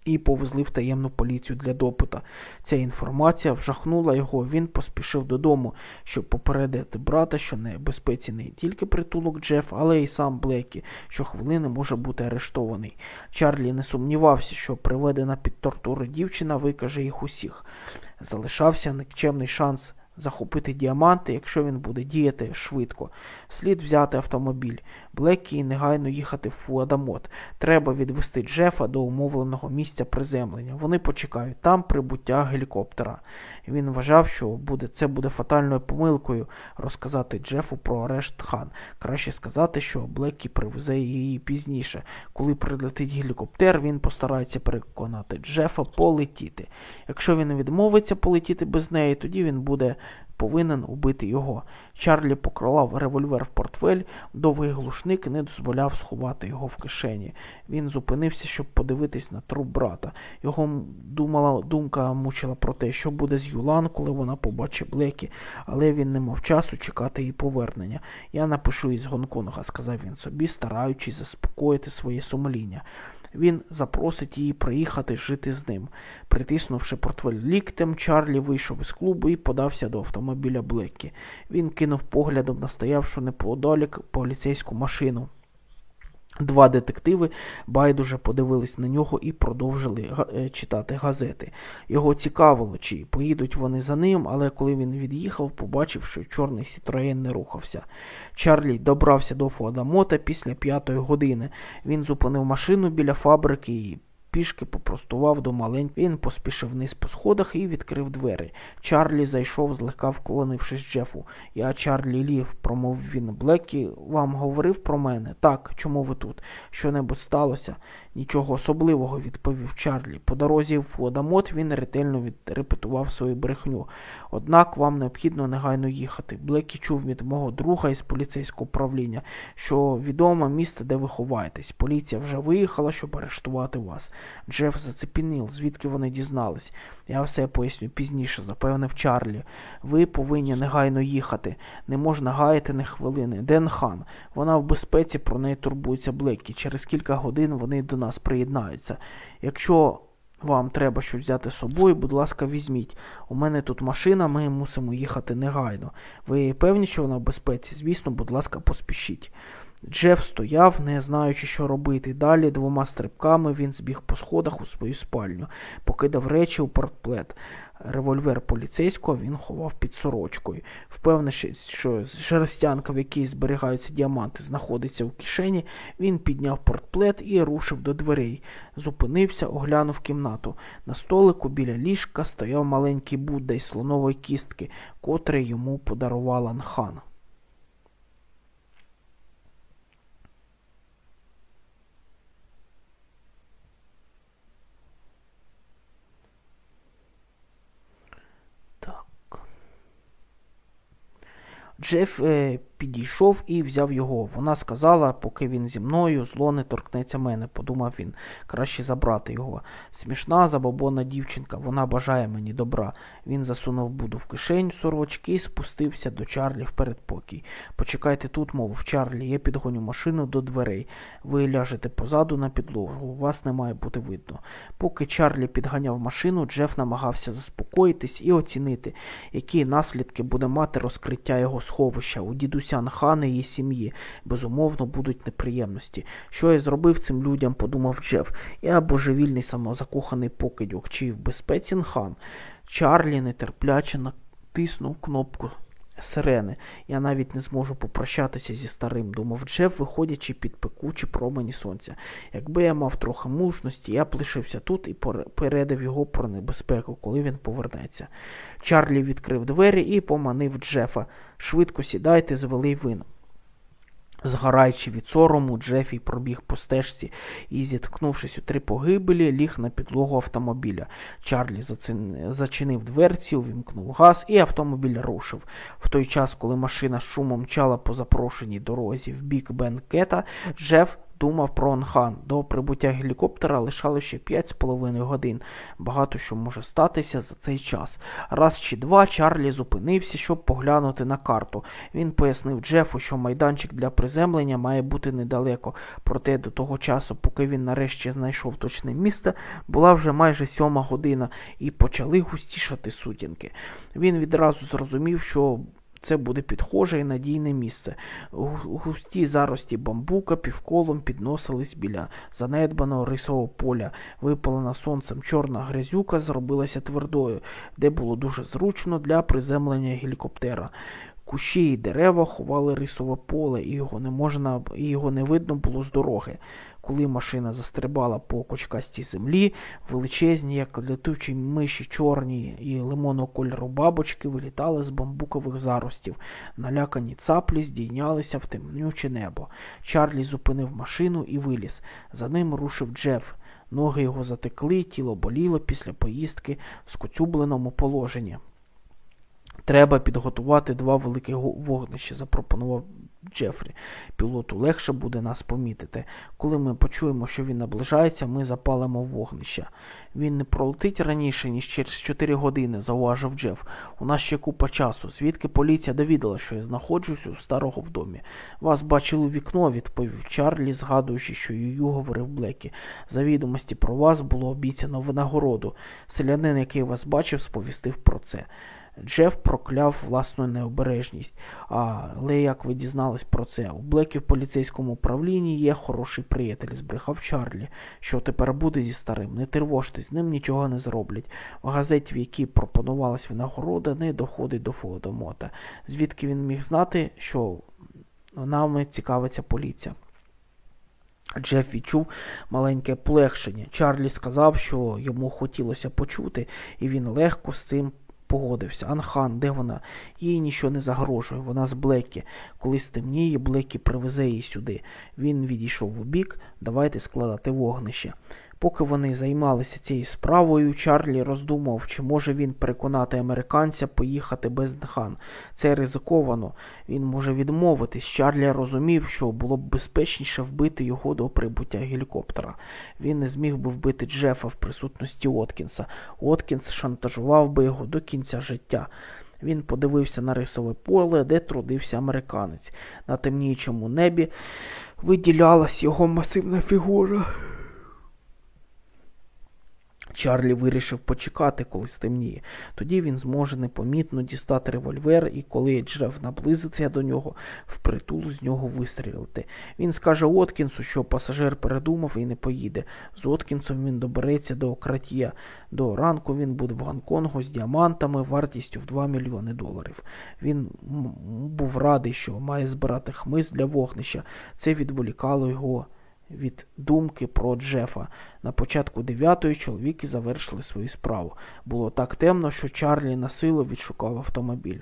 і повезли в таємну поліцію для допита. Ця інформація вжахнула його. Він поспішив додому, щоб попередити брата, що небезпеці не тільки притулок Джеф, але й сам Блекі, що хвилини може бути арештований. Чарлі не сумнівався, що приведена під тортури дівчина викаже їх усіх. Залишався никчемний шанс захопити діаманти, якщо він буде діяти швидко. Слід взяти автомобіль. Блекі негайно їхати в Фуадамот. Треба відвести Джефа до умовленого місця приземлення. Вони почекають там прибуття гелікоптера. Він вважав, що буде, це буде фатальною помилкою розказати Джефу про арешт хан. Краще сказати, що Блекі привезе її пізніше. Коли прилетить гелікоптер, він постарається переконати Джефа полетіти. Якщо він відмовиться полетіти без неї, тоді він буде повинен убити його. Чарлі поклав револьвер в портфель, довгий глушник не дозволяв сховати його в кишені. Він зупинився, щоб подивитись на труп брата. Його думала, думка мучила про те, що буде з Юлан, коли вона побачить Блекі, але він не мав часу чекати її повернення. Я напишу із Гонконга, сказав він собі, стараючись заспокоїти своє сумління. Він запросить її приїхати жити з ним. Притиснувши портфель ліктем, Чарлі вийшов із клубу і подався до автомобіля Блекі. Він кинув поглядом на стоявшу неподалік поліцейську машину. Два детективи байдуже подивились на нього і продовжили е, читати газети. Його цікавило, чи поїдуть вони за ним, але коли він від'їхав, побачив, що чорний Сітроєн не рухався. Чарлі добрався до Фуадамота після п'ятої години. Він зупинив машину біля фабрики і пішки попростував до маленького. Він поспішив вниз по сходах і відкрив двері. Чарлі зайшов, злегка вклонившись Джефу. Я Чарлі Лів, промовив він. Блекі вам говорив про мене? Так, чому ви тут? Що небудь сталося? Нічого особливого, відповів Чарлі. По дорозі в Флодамот він ретельно відрепетував свою брехню. Однак вам необхідно негайно їхати. Блекі чув від мого друга із поліцейського управління, що відоме місце, де ви ховаєтесь. Поліція вже виїхала, щоб арештувати вас. Джеф зацепінив, звідки вони дізнались. Я все поясню пізніше, запевнив Чарлі. Ви повинні негайно їхати. Не можна гаяти не хвилини. Ден хан. Вона в безпеці, про неї турбується Блекі. Через кілька годин вони до нас приєднаються. Якщо вам треба щось взяти з собою, будь ласка, візьміть. У мене тут машина, ми мусимо їхати негайно. Ви певні, що вона в безпеці? Звісно, будь ласка, поспішіть. Джеф стояв, не знаючи, що робити. Далі двома стрибками він збіг по сходах у свою спальню, покидав речі у портплет. Револьвер поліцейського він ховав під сорочкою. Впевнившись, що жерстянка, в якій зберігаються діаманти, знаходиться в кишені, він підняв портплет і рушив до дверей. Зупинився, оглянув кімнату. На столику біля ліжка стояв маленький Будда із слонової кістки, котрий йому подарувала Нхан. Джеф е, підійшов і взяв його. Вона сказала, поки він зі мною, зло не торкнеться мене, подумав він, краще забрати його. Смішна, забобона дівчинка, вона бажає мені добра. Він засунув буду в кишень сорочки і спустився до Чарлі в передпокій. Почекайте тут, мовив Чарлі, я підгоню машину до дверей. Ви ляжете позаду на підлогу, вас не має бути видно. Поки Чарлі підганяв машину, Джеф намагався заспокоїтись і оцінити, які наслідки буде мати розкриття його сховища. У дідуся Нхан і її сім'ї. Безумовно, будуть неприємності. Що я зробив цим людям, подумав Джеф. Я божевільний самозакоханий покидьок, чи в безпеці Нхан. Чарлі нетерпляче натиснув кнопку сирени. Я навіть не зможу попрощатися зі старим, думав Джеф, виходячи під пекучі промені сонця. Якби я мав трохи мужності, я б лишився тут і передав його про небезпеку, коли він повернеться. Чарлі відкрив двері і поманив Джефа. Швидко сідайте, звели вином. Згораючи від сорому, Джефі пробіг по стежці і, зіткнувшись у три погибелі, ліг на підлогу автомобіля. Чарлі зачинив дверці, увімкнув газ, і автомобіль рушив. В той час, коли машина з шумом мчала по запрошеній дорозі в бік Бенкета, Джеф думав про Анхан. До прибуття гелікоптера лишало ще 5,5 годин. Багато що може статися за цей час. Раз чи два Чарлі зупинився, щоб поглянути на карту. Він пояснив Джефу, що майданчик для приземлення має бути недалеко. Проте до того часу, поки він нарешті знайшов точне місце, була вже майже сьома година і почали густішати сутінки. Він відразу зрозумів, що це буде підхоже і надійне місце. Густі зарості бамбука півколом підносились біля занедбаного рисового поля. Випалена сонцем чорна грязюка зробилася твердою, де було дуже зручно для приземлення гелікоптера. Кущі і дерева ховали рисове поле, і його не можна, і його не видно було з дороги. Коли машина застрибала по кочкастій землі, величезні, як летучі миші, чорні і лимонного кольору бабочки вилітали з бамбукових заростів. Налякані цаплі здійнялися в темнюче небо. Чарлі зупинив машину і виліз. За ним рушив Джеф. Ноги його затекли, тіло боліло після поїздки в скоцюбленому положенні. Треба підготувати два великі вогнища, запропонував Джефрі. Пілоту легше буде нас помітити. Коли ми почуємо, що він наближається, ми запалимо вогнища. Він не пролетить раніше, ніж через 4 години, зауважив Джеф. У нас ще купа часу. Звідки поліція довідала, що я знаходжусь у старого в домі. Вас бачили у вікно, відповів Чарлі, згадуючи, що Юю говорив Блекі. За відомості про вас було обіцяно винагороду. Селянин, який вас бачив, сповістив про це. Джеф прокляв власну необережність. Але як ви дізнались про це? У Блекі в поліцейському управлінні є хороший приятель, збрехав Чарлі. Що тепер буде зі старим? Не тривожтесь, з ним нічого не зроблять. В газеті, в якій пропонувалась винагорода, не доходить до Фолодомота. Звідки він міг знати, що нами цікавиться поліція? Джеф відчув маленьке полегшення. Чарлі сказав, що йому хотілося почути, і він легко з цим погодився. Анхан, де вона? Їй нічого не загрожує. Вона з Блекі. Коли стемніє, Блекі привезе її сюди. Він відійшов убік, давайте складати вогнище. Поки вони займалися цією справою, Чарлі роздумав, чи може він переконати американця поїхати без Нхан. Це ризиковано. Він може відмовитись. Чарлі розумів, що було б безпечніше вбити його до прибуття гелікоптера. Він не зміг би вбити Джефа в присутності Откінса. Откінс шантажував би його до кінця життя. Він подивився на рисове поле, де трудився американець. На темнічому небі виділялась його масивна фігура. Чарлі вирішив почекати, коли стемніє. Тоді він зможе непомітно дістати револьвер, і коли Джеф наблизиться до нього, впритул з нього вистрілити. Він скаже Откінсу, що пасажир передумав і не поїде. З Откінсом він добереться до Ократія. До ранку він буде в Гонконгу з діамантами вартістю в 2 мільйони доларів. Він був радий, що має збирати хмиз для вогнища. Це відволікало його від думки про Джефа. На початку дев'ятої чоловіки завершили свою справу. Було так темно, що Чарлі на силу відшукав автомобіль.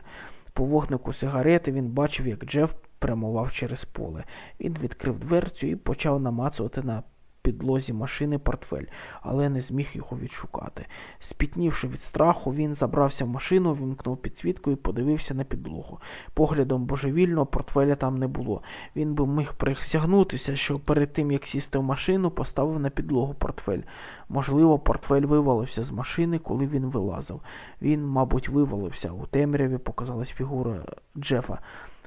По вогнику сигарети він бачив, як Джеф прямував через поле. Він відкрив дверцю і почав намацувати на підлозі машини портфель, але не зміг його відшукати. Спітнівши від страху, він забрався в машину, вімкнув підсвітку і подивився на підлогу. Поглядом божевільного портфеля там не було. Він би міг присягнутися, що перед тим, як сісти в машину, поставив на підлогу портфель. Можливо, портфель вивалився з машини, коли він вилазив. Він, мабуть, вивалився. У темряві показалась фігура Джефа.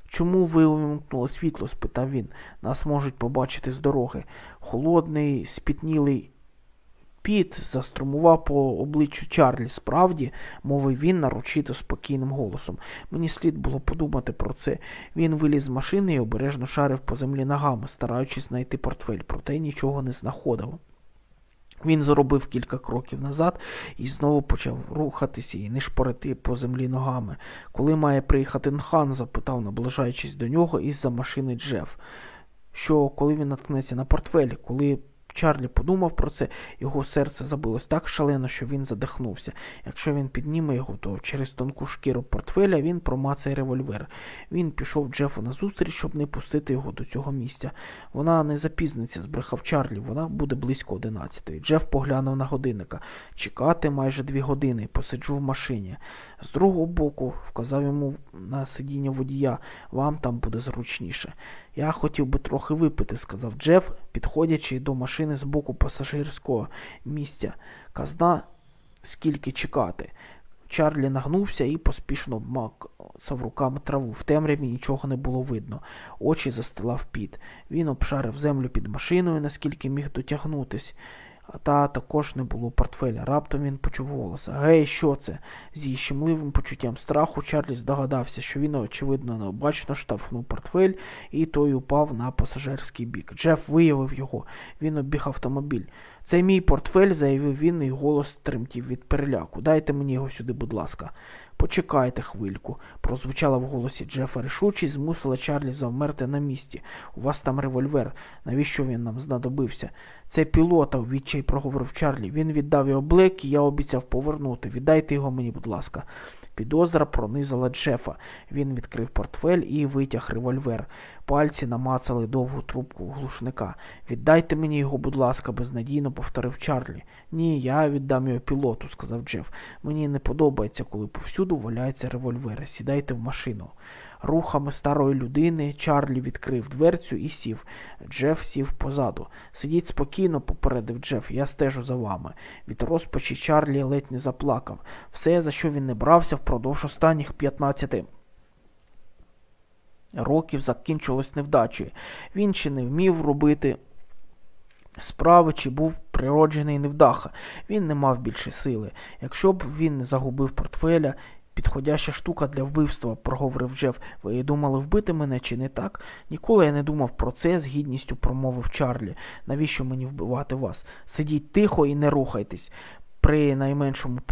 Чому ви увімкнули світло? спитав він. Нас можуть побачити з дороги. Холодний, спітнілий піт заструмував по обличчю Чарлі. Справді, мовив він нарочито спокійним голосом. Мені слід було подумати про це. Він виліз з машини і обережно шарив по землі ногами, стараючись знайти портфель, проте нічого не знаходив. Він зробив кілька кроків назад і знову почав рухатися і не шпорити по землі ногами. Коли має приїхати Нхан? запитав, наближаючись до нього із-за машини Джеф. Що коли він наткнеться на портфель, коли Чарлі подумав про це, його серце забилось так шалено, що він задихнувся. Якщо він підніме його, то через тонку шкіру портфеля він промацає револьвер. Він пішов Джефу назустріч, щоб не пустити його до цього місця. Вона не запізниться, збрехав Чарлі, вона буде близько одинадцятої. Джеф поглянув на годинника. Чекати майже дві години, посиджу в машині. З другого боку, вказав йому на сидіння водія, вам там буде зручніше. Я хотів би трохи випити, сказав Джеф, підходячи до машини з боку пасажирського місця. Казна, скільки чекати. Чарлі нагнувся і поспішно обмацав руками траву. В темряві нічого не було видно. Очі застилав піт. Він обшарив землю під машиною, наскільки міг дотягнутись. Та також не було портфеля. Раптом він почув голос. Гей, що це? З її щемливим почуттям страху Чарлі здогадався, що він, очевидно, необачно штовхнув портфель, і той упав на пасажирський бік. Джеф виявив його. Він обіг автомобіль. Це мій портфель, заявив він, і голос тремтів від переляку. Дайте мені його сюди, будь ласка. Почекайте хвильку, прозвучала в голосі Джефа рішучість, змусила Чарлі завмерти на місці. У вас там револьвер. Навіщо він нам знадобився? Це пілота, відчай проговорив Чарлі. Він віддав його Блек, і я обіцяв повернути. Віддайте його мені, будь ласка. Підозра пронизала Джефа. Він відкрив портфель і витяг револьвер. Пальці намацали довгу трубку глушника. Віддайте мені його, будь ласка, безнадійно повторив Чарлі. Ні, я віддам його пілоту, сказав Джеф. Мені не подобається, коли повсюду валяються револьвери. Сідайте в машину. Рухами старої людини Чарлі відкрив дверцю і сів. Джеф сів позаду. Сидіть спокійно, попередив Джеф, я стежу за вами. Від розпачі Чарлі ледь не заплакав. Все, за що він не брався впродовж останніх 15 років, закінчилось невдачею. Він ще не вмів робити. Справи чи був природжений невдаха, він не мав більше сили. Якщо б він не загубив портфеля, підходяща штука для вбивства, проговорив Джеф. Ви думали вбити мене чи не так? Ніколи я не думав про це, з гідністю промовив Чарлі. Навіщо мені вбивати вас? Сидіть тихо і не рухайтесь. При найменшому